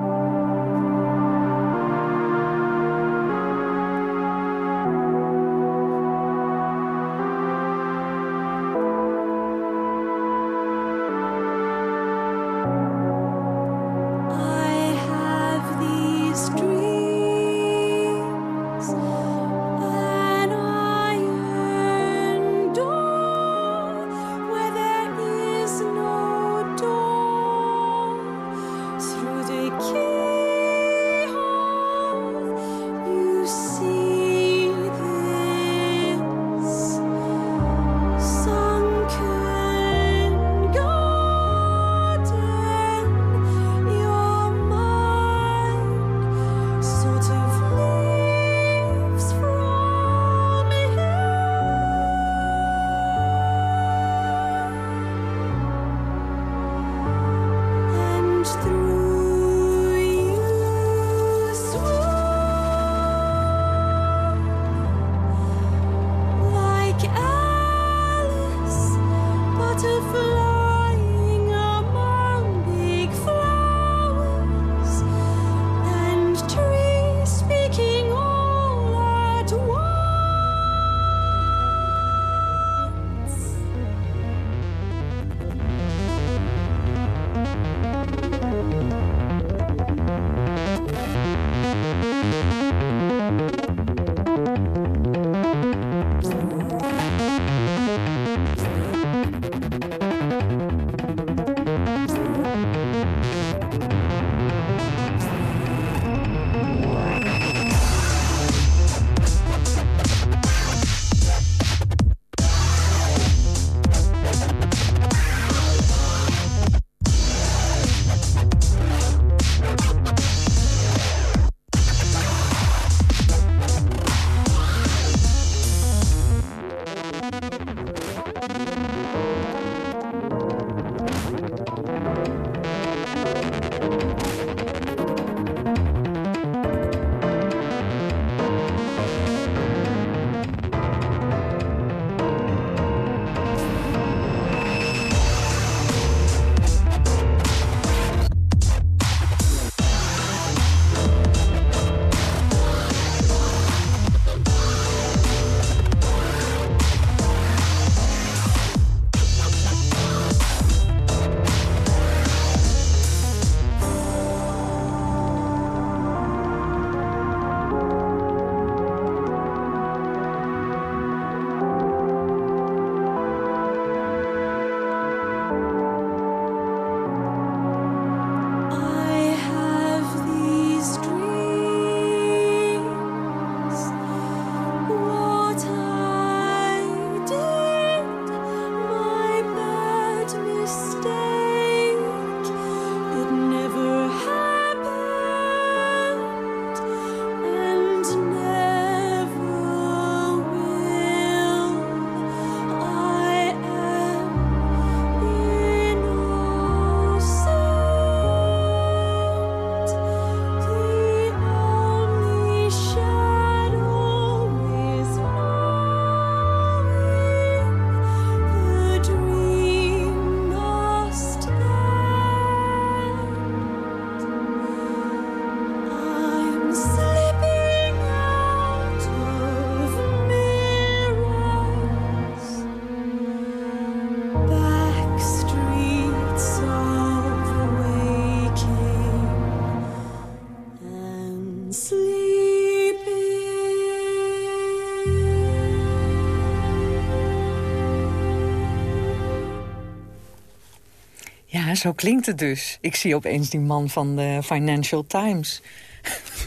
Ja, zo klinkt het dus. Ik zie opeens die man van de Financial Times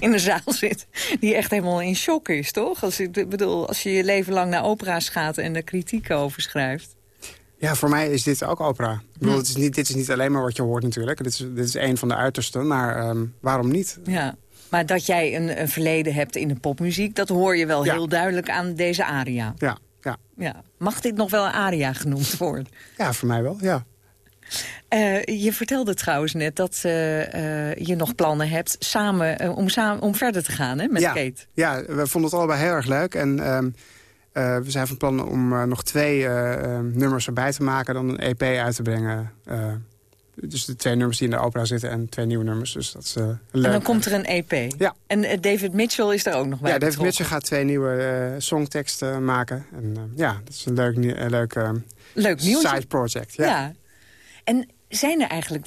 in de zaal zit... die echt helemaal in shock is, toch? Als, ik bedoel, als je je leven lang naar opera's gaat en er kritiek over schrijft. Ja, voor mij is dit ook opera. Ik bedoel, het is niet, dit is niet alleen maar wat je hoort natuurlijk. Dit is, dit is een van de uitersten, maar ehm, waarom niet? Ja, maar dat jij een, een, verleden hebt in de popmuziek... dat hoor je wel heel duidelijk aan deze aria. Ja, ja. ja. Mag dit nog wel een aria genoemd worden? Ja, voor mij wel, ja. Uh, je vertelde trouwens net dat uh, uh, je nog plannen hebt samen, om, samen, om verder te gaan hè, met ja, Kate. Ja, we vonden het allebei heel erg leuk. En ehm, we zijn van plan om nog twee nummers erbij te maken... dan een EP uit te brengen. dus de twee nummers die in de opera zitten en twee nieuwe nummers. Dus dat is leuk. En dan komt er een EP? Ja. En David Mitchell is er ook nog bij Ja, David Mitchell gaat twee nieuwe songteksten maken. En ja, dat is een leuk, leuk, leuk nieuws. side project. ja. ja. En zijn er eigenlijk,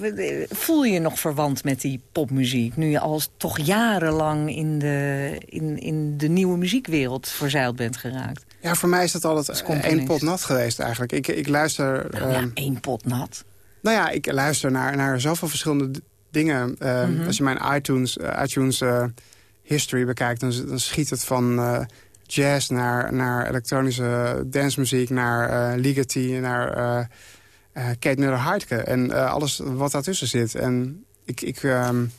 voel je je nog verwant met die popmuziek... nu je al toch jarenlang in de, in, in de nieuwe muziekwereld verzeild bent geraakt? Ja, voor mij is dat altijd één pot nat geweest eigenlijk. Ik, ik luister... Nou, ja, één pot nat? Nou ja, ik luister naar, naar zoveel verschillende dingen. Uh, mm -hmm. Als je mijn iTunes, uh, iTunes uh, history bekijkt... Dan, dan schiet het van jazz naar, naar elektronische dancemuziek... naar Ligeti, naar... Uh, Kate Miller-Hartke en uh, alles wat daartussen zit. En ik, ik, um,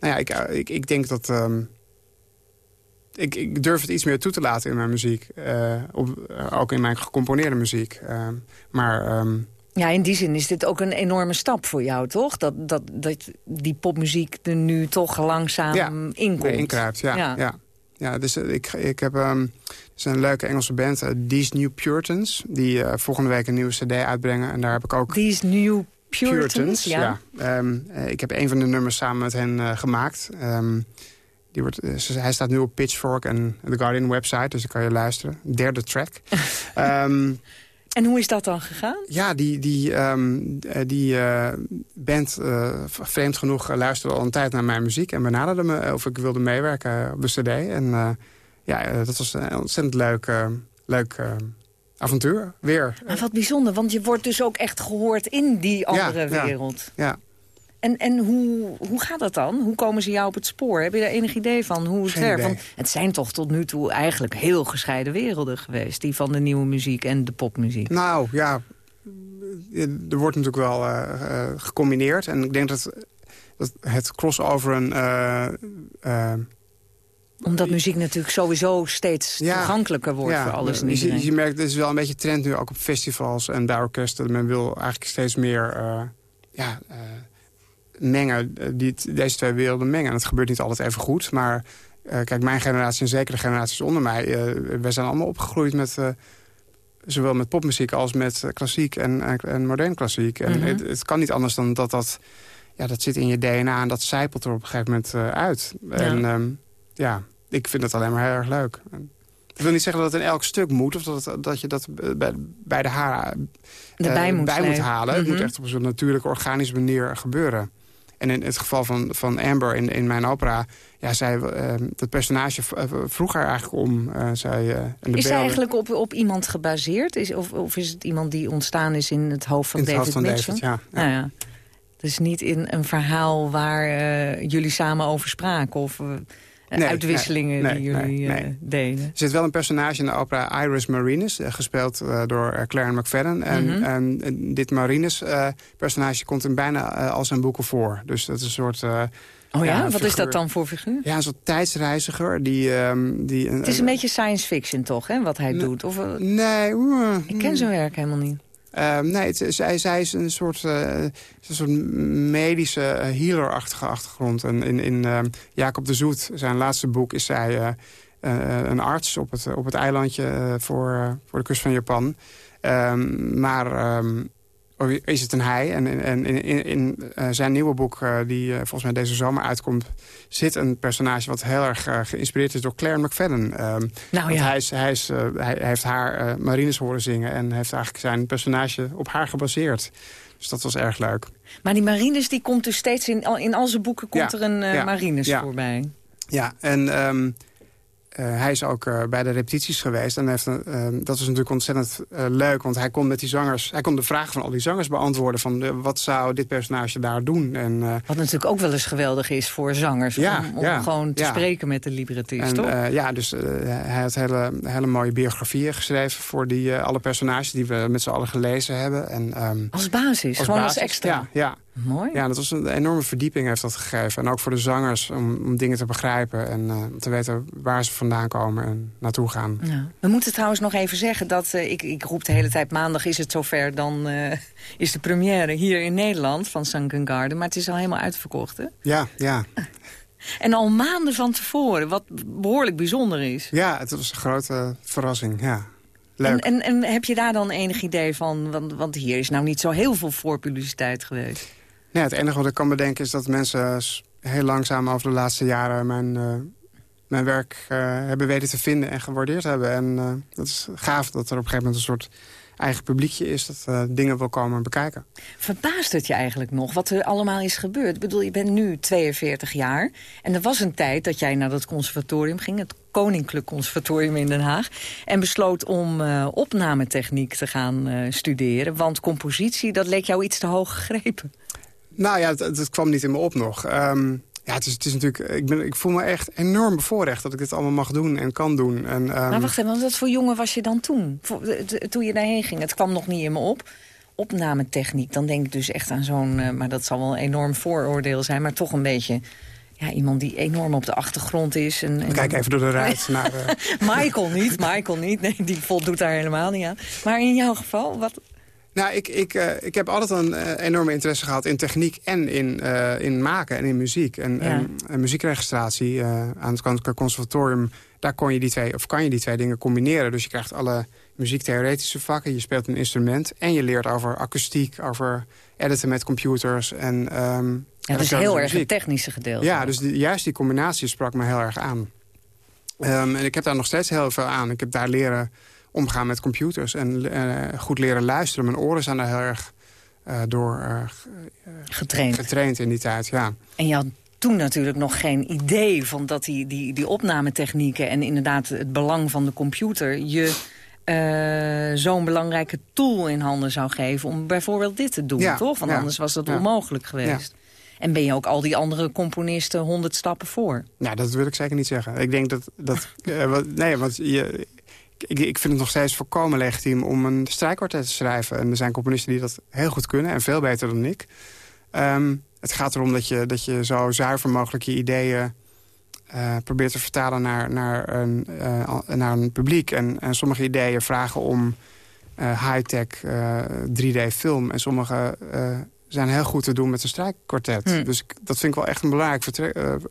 nou ja, ik, ik, ik denk dat... Um, ik, ik durf het iets meer toe te laten in mijn muziek. Uh, op, ook in mijn gecomponeerde muziek. maar... Um, ja, in die zin is dit ook een enorme stap voor jou, toch? Dat, dat, dat die popmuziek er nu toch langzaam ja, inkomt. inkruipt, ja. ja. ja. Ja, dus ik, ik heb um, is een leuke Engelse band, uh, These New Puritans... die uh, volgende week een nieuwe cd uitbrengen. En daar heb ik ook... These New Puritans, Puritans ja. ja. Um, uh, ik heb een van de nummers samen met hen gemaakt. Um, die wordt, hij staat nu op Pitchfork en The Guardian website, dus dan kan je luisteren. Derde track. (laughs) En hoe is dat dan gegaan? Ja, die, die, um, die uh, band, uh, vreemd genoeg, luisterde al een tijd naar mijn muziek... en benaderde me of ik wilde meewerken op de cd. En uh, ja, dat was een ontzettend leuk, leuk avontuur, weer. Maar wat bijzonder, want je wordt dus ook echt gehoord in die andere ja, wereld. Ja, ja. En, en hoe, hoe gaat dat dan? Hoe komen ze jou op het spoor? Heb je daar enig idee van hoe het werkt? Want het zijn toch tot nu toe eigenlijk heel gescheiden werelden geweest. Die van de nieuwe muziek en de popmuziek. Nou, ja. Er wordt natuurlijk wel uh, uh, gecombineerd. En ik denk dat, dat het crossoveren... Uh, omdat muziek natuurlijk sowieso steeds ja, toegankelijker wordt ja, voor alles en je, iedereen. Je merkt, het is wel een beetje trend nu ook op festivals en bij orkesten. Men wil eigenlijk steeds meer... ja, mengen, die, deze twee werelden mengen. En dat gebeurt niet altijd even goed, maar uh, kijk, mijn generatie en zeker de generaties onder mij... Uh, wij zijn allemaal opgegroeid met... Zowel met popmuziek als met klassiek en, en, en modern klassiek. En mm -hmm. het, het, kan niet anders dan dat dat... Ja, dat zit in je DNA en dat zijpelt er op een gegeven moment uit. Ja. En um, ja, ik vind het alleen maar heel erg leuk. Ik wil niet zeggen dat het in elk stuk moet... of dat, dat je dat bij, bij de haar bij, moet, bij moet, halen. Mm -hmm. Het moet echt op zo'n natuurlijke, organische manier gebeuren. En in het geval van, van Amber in, in mijn opera... Ja, zij, uh, dat personage vroeg haar eigenlijk om. Uh, zij, uh, en de is zij eigenlijk op, op iemand gebaseerd? Is, of, of is het iemand die ontstaan is in het hoofd van in het David hoofd van Mitchell? David, ja. ja. Nou ja. Dus niet in een verhaal waar jullie samen over spraken... of Nee, uitwisselingen nee, die jullie uh, deden. Er zit wel een personage in de opera Iris Marinus, uh, gespeeld uh, door Claire McFadden. En, Mhm. en, en dit Marinus-personage komt in bijna al zijn boeken voor. Dus dat is een soort... Oh ja? Wat figuur. is dat dan voor figuur? Ja, een soort tijdsreiziger. Die, um, die, Het is een beetje science fiction toch, hè, wat hij doet? Of, nee. Ik ken zijn werk helemaal niet. Uh, nee, zij, zij is een soort, uh, een medische uh, healer-achtige achtergrond. En in, in Jacob de Zoet, zijn laatste boek, is zij een arts op het, op het eilandje voor, voor de kust van Japan. Um, maar is het een hij? En, en in, in, in zijn nieuwe boek, die volgens mij deze zomer uitkomt... zit een personage wat heel erg geïnspireerd is door Claire McFadden. Um, nou ja. hij, is, hij, is, hij, heeft haar Marines horen zingen... en heeft eigenlijk zijn personage op haar gebaseerd. Dus dat was erg leuk. Maar die Marines die komt dus steeds in, in al zijn boeken komt ja, er een ja, Marines ja. voorbij. Ja, en um, hij is ook bij de repetities geweest. En heeft, dat was natuurlijk ontzettend leuk. Want hij kon met die zangers... Hij kon de vragen van al die zangers beantwoorden. Van wat zou dit personage daar doen? En, wat natuurlijk ook wel eens geweldig is voor zangers. Ja, om, om gewoon te spreken met de librettist, en, toch? ja, dus hij had hele, hele mooie biografieën geschreven... voor die, alle personages die we met z'n allen gelezen hebben. En, ehm, als basis, als gewoon basis, als extra? Ja, ja. Mooi. Ja, dat was een enorme verdieping heeft dat gegeven. En ook voor de zangers om, om dingen te begrijpen... en uh, te weten waar ze vandaan komen en naartoe gaan. Ja. We moeten trouwens nog even zeggen dat... Uh, ik, ik roep de hele tijd maandag is het zover... dan uh, is de première hier in Nederland van Sunken Garden. Maar het is al helemaal uitverkocht, hè? Ja, ja. En al maanden van tevoren, wat behoorlijk bijzonder is. Ja, het was een grote verrassing, ja. En, en, en, heb je daar dan enig idee van? Want, want hier is nou niet zo heel veel voorpubliciteit geweest. Nee, het enige wat ik kan bedenken is dat mensen heel langzaam over de laatste jaren mijn, uh, mijn werk uh, hebben weten te vinden en gewaardeerd hebben. En uh, dat is gaaf dat er op een gegeven moment een soort eigen publiekje is... dat dingen wil komen bekijken. Verbaast het je eigenlijk nog wat er allemaal is gebeurd? Ik bedoel, je bent nu 42 jaar. En er was een tijd dat jij naar dat conservatorium ging... het Koninklijk Conservatorium in Den Haag... en besloot om opnametechniek te gaan studeren. Want compositie, dat leek jou iets te hoog gegrepen. Nou ja, het, kwam niet in me op nog. Um, ja, het is, het is natuurlijk, ik, ben, ik voel me echt enorm bevoorrecht dat ik dit allemaal mag doen en kan doen. En, um... Maar wacht even, wat voor jongen was je dan toen? Toen je daarheen ging, het kwam nog niet in me op. Opnametechniek, dan denk ik dus echt aan zo'n... Uh, maar dat zal wel een enorm vooroordeel zijn, maar toch een beetje ja, iemand die enorm op de achtergrond is. En, en Kijk even door de ruit naar... Uh... (laughs) Michael niet, Michael niet. Nee, die voldoet daar helemaal niet aan. Maar in jouw geval, wat... Nou, ik, ik, uh, ik heb altijd een uh, enorme interesse gehad in techniek en in, uh, in maken en in muziek. En, ja. en, en muziekregistratie aan het conservatorium, daar kon je die twee, of kan je die twee dingen combineren. Dus je krijgt alle muziektheoretische vakken, je speelt een instrument... en je leert over akoestiek, over editen met computers en... Um, ja, dat is heel erg het technische gedeelte. Ja, dus die, juist die combinatie sprak me heel erg aan. Um, en ik heb daar nog steeds heel veel aan. Ik heb daar leren omgaan met computers en uh, goed leren luisteren. Mijn oren zijn daar heel erg uh, door uh, getraind. getraind in die tijd, ja. En je had toen natuurlijk nog geen idee van dat die, die, die opnametechnieken... en inderdaad het belang van de computer... je zo'n belangrijke tool in handen zou geven om bijvoorbeeld dit te doen, ja, toch? Want ja, anders was dat ja. onmogelijk geweest. En ben je ook al die andere componisten honderd stappen voor? Nou, dat wil ik zeker niet zeggen. Ik denk dat... dat uh, wat, nee, want je, ik, ik vind het nog steeds volkomen legitiem om een strijkkwartet te schrijven. En er zijn componisten die dat heel goed kunnen en veel beter dan ik. Um, het gaat erom dat je, dat je zo zuiver mogelijk je ideeën uh, probeert te vertalen naar, naar, een, uh, naar een publiek. En, en sommige ideeën vragen om uh, high-tech 3D-film. En sommige zijn heel goed te doen met een strijkkwartet. Hmm. Dus ik, dat vind ik wel echt een belangrijk, uh,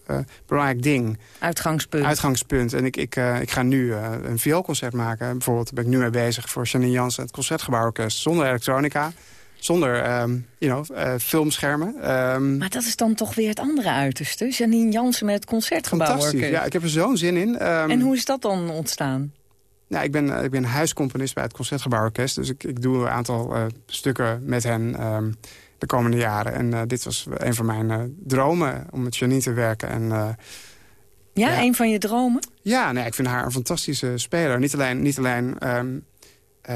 uh, belangrijk ding. Uitgangspunt. Uitgangspunt. En ik, ik, uh, ik ga nu een vioolconcert maken. Bijvoorbeeld ben ik nu mee bezig voor Janine Jansen... het Concertgebouworkest. Zonder elektronica. Zonder um, you know, filmschermen. Um, maar dat is dan toch weer het andere uiterste. Janine Jansen met het Concertgebouworkest. Fantastisch. Ja, ik heb er zo'n zin in. Um, en hoe is dat dan ontstaan? Nou, ik ben, ik ben huiscomponist bij het Concertgebouworkest. Dus ik, ik doe een aantal stukken met hen... De komende jaren. En uh, dit was een van mijn uh, dromen om met Janine te werken. En, uh, ja, ja, een van je dromen? Ja, nee, ik vind haar een fantastische speler. Niet alleen, niet alleen um,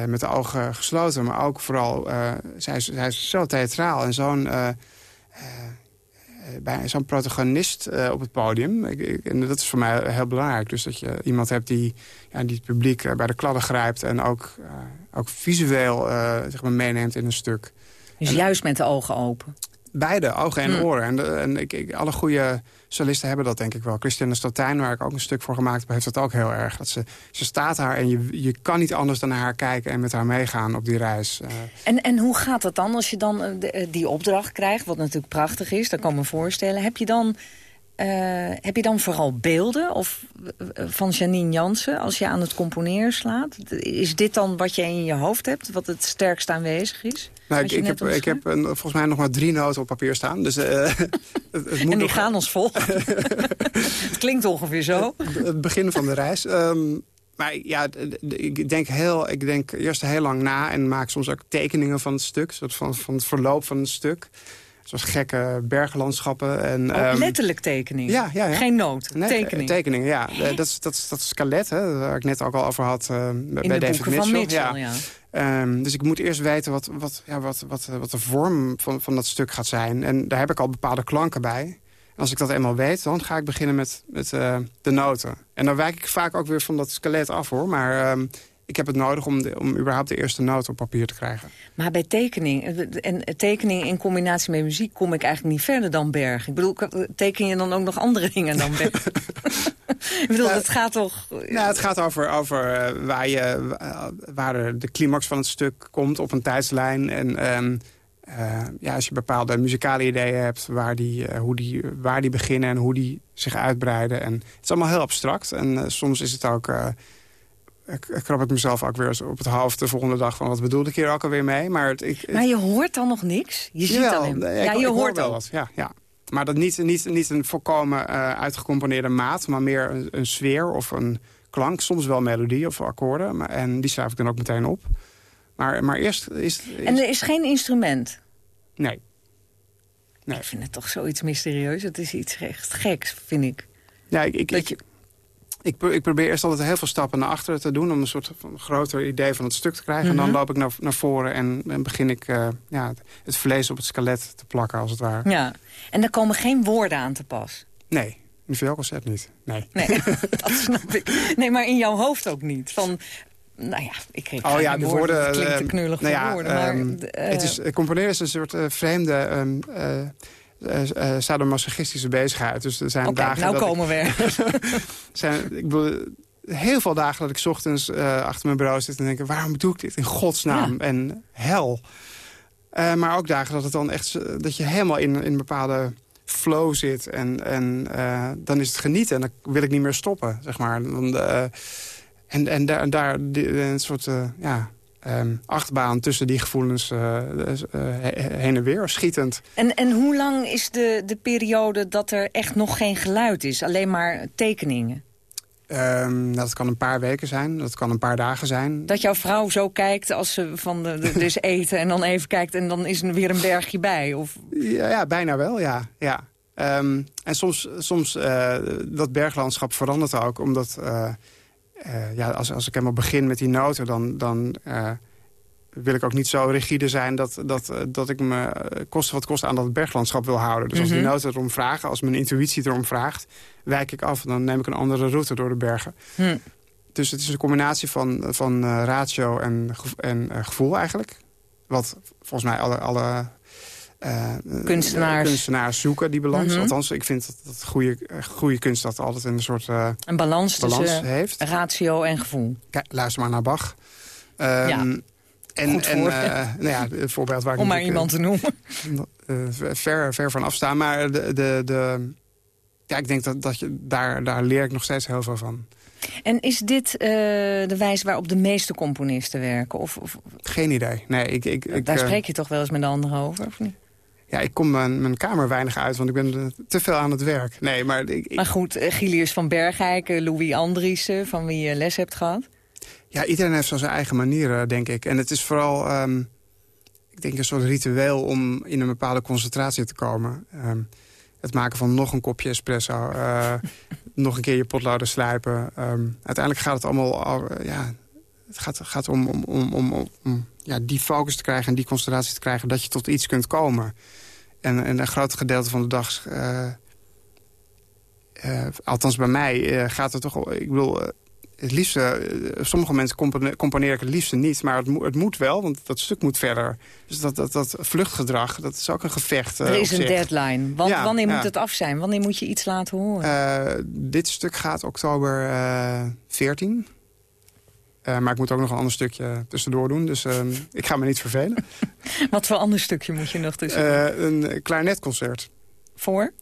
met de ogen gesloten, maar ook vooral... zij, is, zij is zo theatraal en zo'n zo'n protagonist op het podium. Ik, ik, en dat is voor mij heel belangrijk. Dus dat je iemand hebt die, ja, die het publiek bij de kladden grijpt... en ook, ook visueel zeg maar meeneemt in een stuk. Dus en, juist met de ogen open? Beide, ogen en mm. oren. En, de, en ik, ik, alle goede solisten hebben dat denk ik wel. Christiane Statijn, waar ik ook een stuk voor gemaakt heb... heeft dat ook heel erg. Dat ze, ze staat daar en je, je kan niet anders dan naar haar kijken... en met haar meegaan op die reis. Uh. En, en hoe gaat dat dan als je dan de, die opdracht krijgt? Wat natuurlijk prachtig is, dat kan ik me voorstellen. Heb je dan... Uh, heb je dan vooral beelden of, van Janine Jansen als je aan het componeren slaat? Is dit dan wat je in je hoofd hebt, wat het sterkst aanwezig is? Nou, ik, ik, heb, ik heb een, volgens mij nog maar drie noten op papier staan. Dus, uh, (laughs) het, het moet en die nog... gaan ons volgen. (laughs) het klinkt ongeveer zo. Het, het begin van de reis. Um, maar ja, ik denk, heel, ik denk eerst heel lang na en maak soms ook tekeningen van het stuk. Soort van, van het verloop van het stuk. zoals gekke berglandschappen. En, oh, ehm, letterlijk tekening? Ja, ja, ja. Geen noot, nee, tekening? Tekening, ja. dat, is, dat, is, dat skelet, hè, waar ik net ook al over had uh, bij de David Mitchell. Van Mitchell ja. ja. Um, dus ik moet eerst weten wat, wat, ja, wat, wat, wat de vorm van, van dat stuk gaat zijn. En daar heb ik al bepaalde klanken bij. En als ik dat eenmaal weet, dan ga ik beginnen met, met uh, de noten. En dan wijk ik vaak ook weer van dat skelet af, hoor. Maar um, ik heb het nodig om, de, om überhaupt de eerste noot op papier te krijgen. Maar bij tekening, en tekening in combinatie met muziek... kom ik eigenlijk niet verder dan berg. Ik bedoel, teken je dan ook nog andere dingen dan berg? (laughs) ik bedoel, nou, het gaat toch... Nou, het gaat over, over uh, waar, je, uh, waar de climax van het stuk komt op een tijdslijn. En um, uh, ja, als je bepaalde muzikale ideeën hebt... Waar die, hoe die, waar die beginnen en hoe die zich uitbreiden. En het is allemaal heel abstract. En soms is het ook krab ik mezelf ook weer op het hoofd de volgende dag van wat bedoelde ik hier ook alweer mee. Maar, het, ik, maar je hoort dan nog niks? Je ziet jawel, alleen. Ja, ik, je ik hoort wel al. wat. Ja, ja. Maar dat niet, niet, niet een volkomen uh, uitgecomponeerde maat, maar meer een, een, sfeer of een klank. Soms wel melodie of akkoorden. Maar, en die schrijf ik dan ook meteen op. Maar, maar eerst is, is... En er is geen instrument? Nee. nee. Ik vind het toch zoiets mysterieus. Het is iets echt geks, vind ik. Ja, ik, ik, dat je... Ik, ik, probeer eerst altijd heel veel stappen naar achteren te doen... om een soort van groter idee van het stuk te krijgen. Mm -hmm. En dan loop ik naar, naar voren en, en begin ik uh, ja, het vlees op het skelet te plakken, als het ware. Ja, en daar komen geen woorden aan te pas? Nee, in vioolconcert niet. Nee. nee, (laughs) dat snap ik. Nee, maar in jouw hoofd ook niet. Van, nou ja, ik kreeg oh, ja, de woorden, woorden het klinkt te knullig nou voor ja, woorden. Maar, um, uh, het is, componeren is een soort uh, vreemde... Um, uh, uh, sadomasochistische bezigheid. Dus er zijn okay, dagen nou dat komen ik, we. (laughs) zijn, ik bedoel, heel veel dagen dat ik 's ochtends uh, achter mijn bureau zit en denk... waarom doe ik dit in godsnaam? Ja. En hel. Uh, maar ook dagen dat het dan echt dat je helemaal in, in een bepaalde flow zit. En, en uh, dan is het genieten en dan wil ik niet meer stoppen, zeg maar. Dan, en, en daar, daar die, een soort ja, um, achtbaan tussen die gevoelens uh, uh, heen en weer, schietend. En, en hoe lang is de, de periode dat er echt nog geen geluid is? Alleen maar tekeningen? Um, dat kan een paar weken zijn, dat kan een paar dagen zijn. Dat jouw vrouw zo kijkt als ze van de, de dus (laughs) eten en dan even kijkt... en dan is er weer een bergje bij? Of... Ja, ja bijna wel, ja. ja. Um, en soms, soms uh, dat berglandschap verandert ook, omdat... Uh, ja, als, als ik helemaal begin met die noten, dan, dan uh, wil ik ook niet zo rigide zijn... dat, dat, uh, dat ik me koste wat kost aan dat berglandschap wil houden. Dus als Mhm. die noten erom vragen, als mijn intuïtie erom vraagt... wijk ik af en dan neem ik een andere route door de bergen. Hm. Dus het is een combinatie van, van ratio en, en gevoel eigenlijk. Wat volgens mij alle... alle uh, kunstenaars. kunstenaars zoeken, die balans. Mm -hmm. Althans, ik vind dat, dat goede, goede kunst dat altijd een soort uh, een balans, balans tussen heeft. ratio en gevoel. Kijk, luister maar naar Bach. Um, ja, en, goed en uh, nou ja, het voorbeeld waar (laughs) ik Om maar iemand te noemen. ver, ver van afstaan. Maar de, de, de, ja, ik denk dat, dat je, daar, daar leer ik nog steeds heel veel van. En is dit uh, de wijze waarop de meeste componisten werken? Of, of... Geen idee. Nee, ik, ik, ik, Daar spreek je toch wel eens met de anderen over, of niet? Ja, ik kom mijn, mijn kamer weinig uit, want ik ben te veel aan het werk. Nee, maar, ik, ik... maar goed, uh, Gilius van Bergijk, uh, Louis Andriessen, van wie je les hebt gehad? Ja, iedereen heeft zo zijn eigen manieren, denk ik. En het is vooral, um, ik denk, een soort ritueel om in een bepaalde concentratie te komen. Um, het maken van nog een kopje espresso. Uh, nog een keer je potloden slijpen. Um, uiteindelijk gaat het allemaal... Uh, ja, het gaat, gaat om, om, om, om, om ja, die focus te krijgen en die concentratie te krijgen... dat je tot iets kunt komen. En, en een groot gedeelte van de dag... Uh, althans bij mij gaat het toch... Ik bedoel, het liefste... sommige mensen componeren, componeren het liefste niet. Maar het, mo het, moet wel, want dat stuk moet verder. Dus dat, dat, dat vluchtgedrag, dat is ook een gevecht. er is een deadline. Want, ja, wanneer ja. moet het af zijn? Wanneer moet je iets laten horen? Dit stuk gaat oktober uh, 14. Uh, maar ik moet ook nog een ander stukje tussendoor doen. Dus uh, ik ga me niet vervelen. (laughs) Wat voor ander stukje moet je nog tussendoor? Uh, een klarinetconcert. Voor?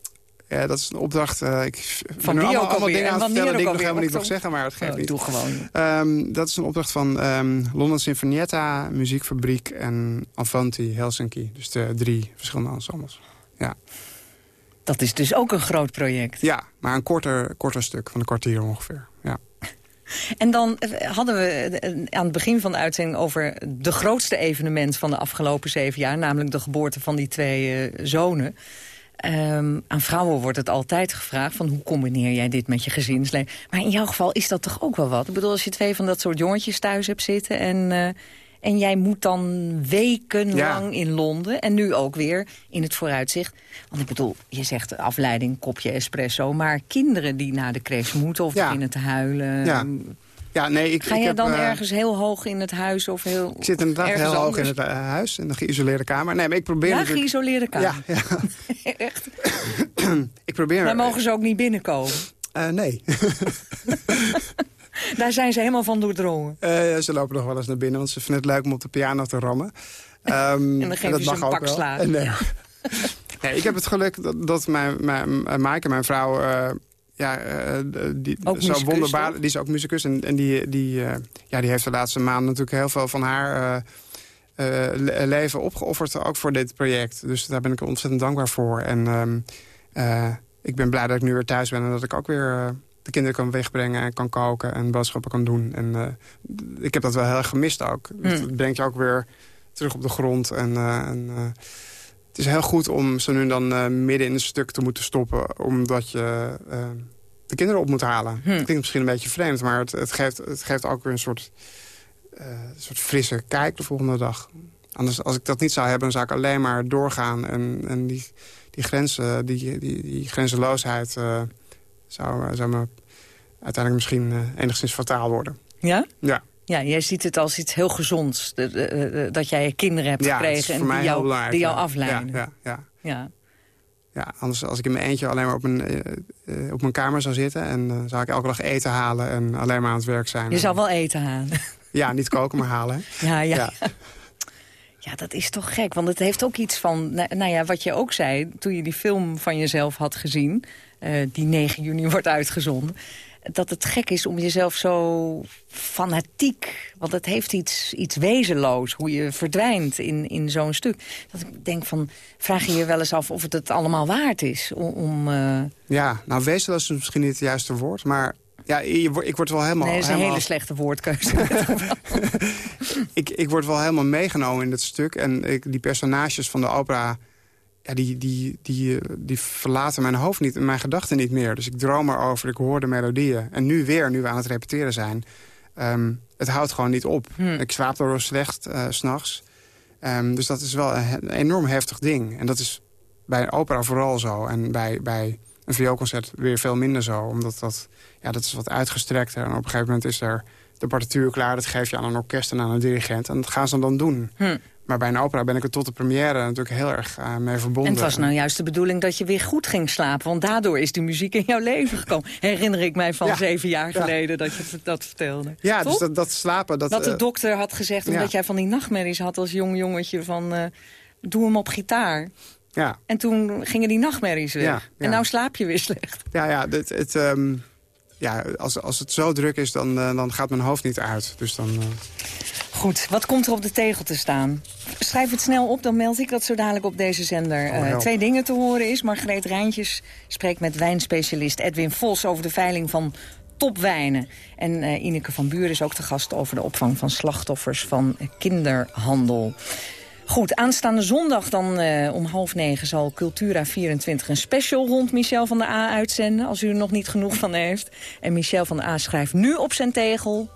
Ja, dat is een opdracht. ik van wie allemaal, ook allemaal alweer? dingen aan te vertellen die ik nog helemaal niet mag zeggen. Maar het geeft oh, niet. Doe gewoon. Um, dat is een opdracht van um, London Sinfonietta, Muziekfabriek en Avanti Helsinki. Dus de drie verschillende ensembles. Ja. Dat is dus ook een groot project. Ja, maar een korter, korter stuk van een kwartier ongeveer. Ja. En dan eh, hadden we eh, aan het begin van de uitzending over de grootste evenement van de afgelopen zeven jaar. Namelijk de geboorte van die twee zonen. Um, aan vrouwen wordt het altijd gevraagd van hoe combineer jij dit met je gezinsleven. Maar in jouw geval is dat toch ook wel wat? Ik bedoel, als je twee van dat soort jongetjes thuis hebt zitten en... en jij moet dan wekenlang in Londen. En nu ook weer in het vooruitzicht. Want ik bedoel, je zegt afleiding, kopje espresso. Maar kinderen die naar de crash moeten of beginnen te huilen. Ja. Ja, nee, ik, Ga je heb, dan uh, ergens heel hoog in het huis? Of heel, ik zit inderdaad heel hoog in het uh, huis, in een geïsoleerde kamer. Nee, maar ik probeer ja, geïsoleerde kamer? Ja, ja. (laughs) Echt? (clears throat) ik probeer... Daar mogen ze ook niet binnenkomen? Uh, nee. (laughs) (laughs) Daar zijn ze helemaal van doordrongen? Uh, ze lopen nog wel eens naar binnen, want ze vinden het leuk om op de piano te rammen. Um, (laughs) en dan geef je ze een pak sla. Nee. (laughs) nee, ik heb het geluk dat, dat mijn, mijn, Maaike, mijn vrouw... Uh, ja, die, ook zo wonderbaar, die is ook muzikus. En, en die, die, ja, die heeft de laatste maanden natuurlijk heel veel van haar leven opgeofferd. Ook voor dit project. Dus daar ben ik ontzettend dankbaar voor. En um, ik ben blij dat ik nu weer thuis ben. En dat ik ook weer de kinderen kan wegbrengen en kan koken. En boodschappen kan doen. En ik heb dat wel heel erg gemist ook. Mm. Dat brengt je ook weer terug op de grond. En... en het is heel goed om zo nu dan midden in een stuk te moeten stoppen... omdat je de kinderen op moet halen. Hm. Dat klinkt misschien een beetje vreemd... maar het, het, geeft, het geeft ook weer een soort, soort frisse kijk de volgende dag. Anders, als ik dat niet zou hebben, dan zou ik alleen maar doorgaan... en, en die, die, grenzen, die, die, die grenzeloosheid zou, zou me uiteindelijk misschien enigszins fataal worden. Ja? Ja. Ja, jij ziet het als iets heel gezonds. De, de, de, dat jij kinderen hebt ja, gekregen en die jou, die jou afleiden. Ja, ja, ja. ja. anders als ik in mijn eentje alleen maar op mijn, uh, op mijn kamer zou zitten... en uh, zou ik elke dag eten halen en alleen maar aan het werk zijn. Je zou wel eten halen. (laughs) Ja, niet koken, maar halen. (laughs) Ja, ja. ja. (laughs) Ja, dat is toch gek, want het heeft ook iets van... Nou ja, wat je ook zei, toen je die film van jezelf had gezien... Uh, die 9 juni (laughs) wordt uitgezonden dat het gek is om jezelf zo fanatiek... want het heeft iets, iets wezenloos, hoe je verdwijnt in, in zo'n stuk. Dat ik denk van, vraag je je wel eens af of het het allemaal waard is om... om uh... Ja, nou wezenloos is misschien niet het juiste woord, maar... Ja, ik word wel helemaal... Nee, dat is een helemaal... hele slechte woordkeuze. (laughs) ik, ik word wel helemaal meegenomen in dat stuk. En ik, die personages van de opera ja, die, die, die, die verlaten mijn hoofd niet, mijn gedachten niet meer. Dus ik droom erover, ik hoor de melodieën. En nu weer, nu we aan het repeteren zijn... Um, het houdt gewoon niet op. Hmm. Ik slaap door slecht, uh, s'nachts. Um, dus dat is wel een, een, enorm heftig ding. En dat is bij een opera vooral zo. En bij, bij een vioolconcert weer veel minder zo. Omdat dat, ja, dat is wat uitgestrekter. En op een gegeven moment is er de partituur klaar. Dat geef je aan een orkest en aan een dirigent. En dat gaan ze dan doen. Hmm. Maar bij een opera ben ik er tot de première natuurlijk heel erg uh, mee verbonden. En het was nou juist de bedoeling dat je weer goed ging slapen. Want daardoor is die muziek in jouw leven gekomen. (laughs) Herinner ik mij van Ja. zeven jaar Ja. geleden dat je dat vertelde. Ja, dus dat, dat slapen... Dat, Dat de eh, dokter had gezegd, omdat ja. jij van die nachtmerries had als jong jongetje... van eh, doe hem op gitaar. ja, En toen gingen die nachtmerries weg. En nou slaap je weer slecht. ja, ja, het, het, ehm, ja als, als het zo druk is, dan, eh, dan gaat mijn hoofd niet uit. Dus dan... eh, Goed, wat komt er op de tegel te staan? Schrijf het snel op, dan meld ik dat zo dadelijk op deze zender Oh, eh, twee dingen te horen is. Margreet Rijntjes spreekt met wijnspecialist Edwin Vos over de veiling van topwijnen. En Ineke van Buren is ook te gast over de opvang van slachtoffers van kinderhandel. Goed, aanstaande zondag dan eh, om half negen zal Cultura24 een special rond Michel van der A uitzenden. Als u er nog niet genoeg van heeft. En Michel van der A schrijft nu op zijn tegel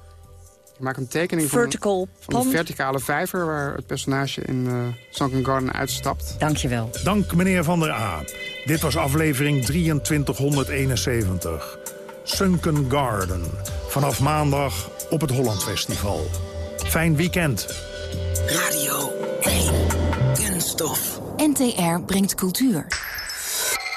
ik maak een tekening van, vertical van een verticale vijver... waar het personage in eh Sunken Garden uitstapt. Dankjewel. Dank meneer Van der A. Dit was aflevering 2371. Sunken Garden. Vanaf maandag op het Holland Festival. Fijn weekend. Radio 1. Kunststof. NTR brengt cultuur.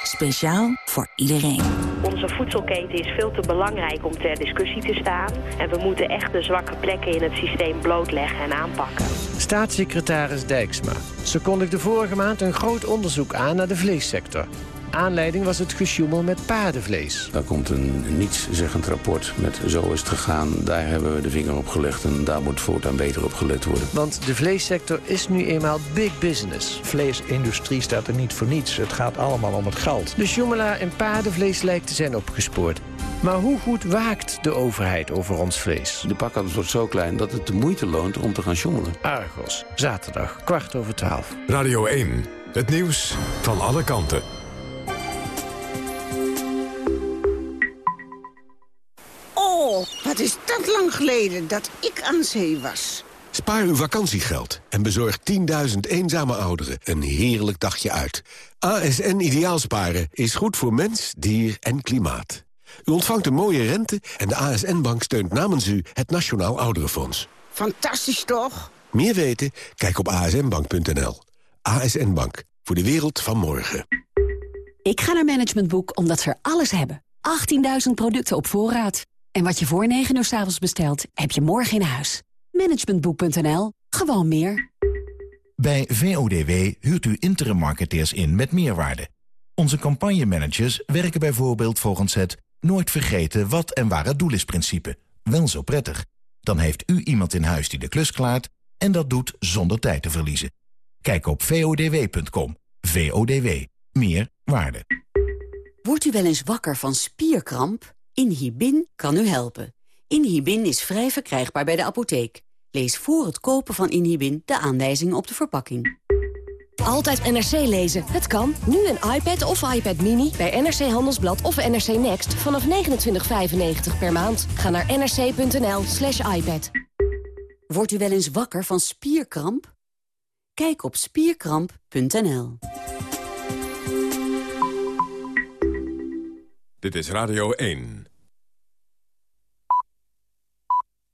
Speciaal voor iedereen. Onze voedselketen is veel te belangrijk om ter discussie te staan. En we moeten echt de zwakke plekken in het systeem blootleggen en aanpakken. Staatssecretaris Dijksma. Ze kondigde vorige maand een groot onderzoek aan naar de vleessector. Aanleiding was het gesjoemel met paardenvlees. Daar komt een nietszeggend rapport met zo is het gegaan. Daar hebben we de vinger op gelegd en daar moet voortaan beter op gelet worden. Want de vleessector is nu eenmaal big business. Vleesindustrie staat er niet voor niets. Het gaat allemaal om het geld. De sjoemelaar in paardenvlees lijkt te zijn opgespoord. Maar hoe goed waakt de overheid over ons vlees? De pakkans wordt zo klein dat het de moeite loont om te gaan sjoemelen. Argos, zaterdag, kwart over twaalf. Radio 1, het nieuws van alle kanten. Lang geleden dat ik aan zee was. Spaar uw vakantiegeld en bezorg 10.000 eenzame ouderen een heerlijk dagje uit. ASN Ideaalsparen is goed voor mens, dier en klimaat. U ontvangt een mooie rente en de ASN-bank steunt namens u het Nationaal Ouderenfonds. Fantastisch toch? Meer weten? Kijk op asnbank.nl. ASN Bank, voor de wereld van morgen. Ik ga naar Management Boek omdat ze er alles hebben. 18.000 producten op voorraad. En wat je voor 9 uur s avonds bestelt, heb je morgen in huis. Managementboek.nl. Gewoon meer. Bij VODW huurt u interim marketeers in met meerwaarde. Onze campagnemanagers werken bijvoorbeeld volgens het... nooit vergeten wat en waar het doel is principe. Wel zo prettig. Dan heeft u iemand in huis die de klus klaart... en dat doet zonder tijd te verliezen. Kijk op vodw.com. VODW. Meer waarde. Wordt u wel eens wakker van spierkramp? Inhibin kan u helpen. Inhibin is vrij verkrijgbaar bij de apotheek. Lees voor het kopen van Inhibin de aanwijzingen op de verpakking. Altijd NRC lezen. Het kan. Nu een iPad of iPad Mini bij NRC Handelsblad of NRC Next vanaf 29,95 per maand. Ga naar nrc.nl slash iPad. Wordt u wel eens wakker van spierkramp? Kijk op spierkramp.nl. Dit is Radio 1.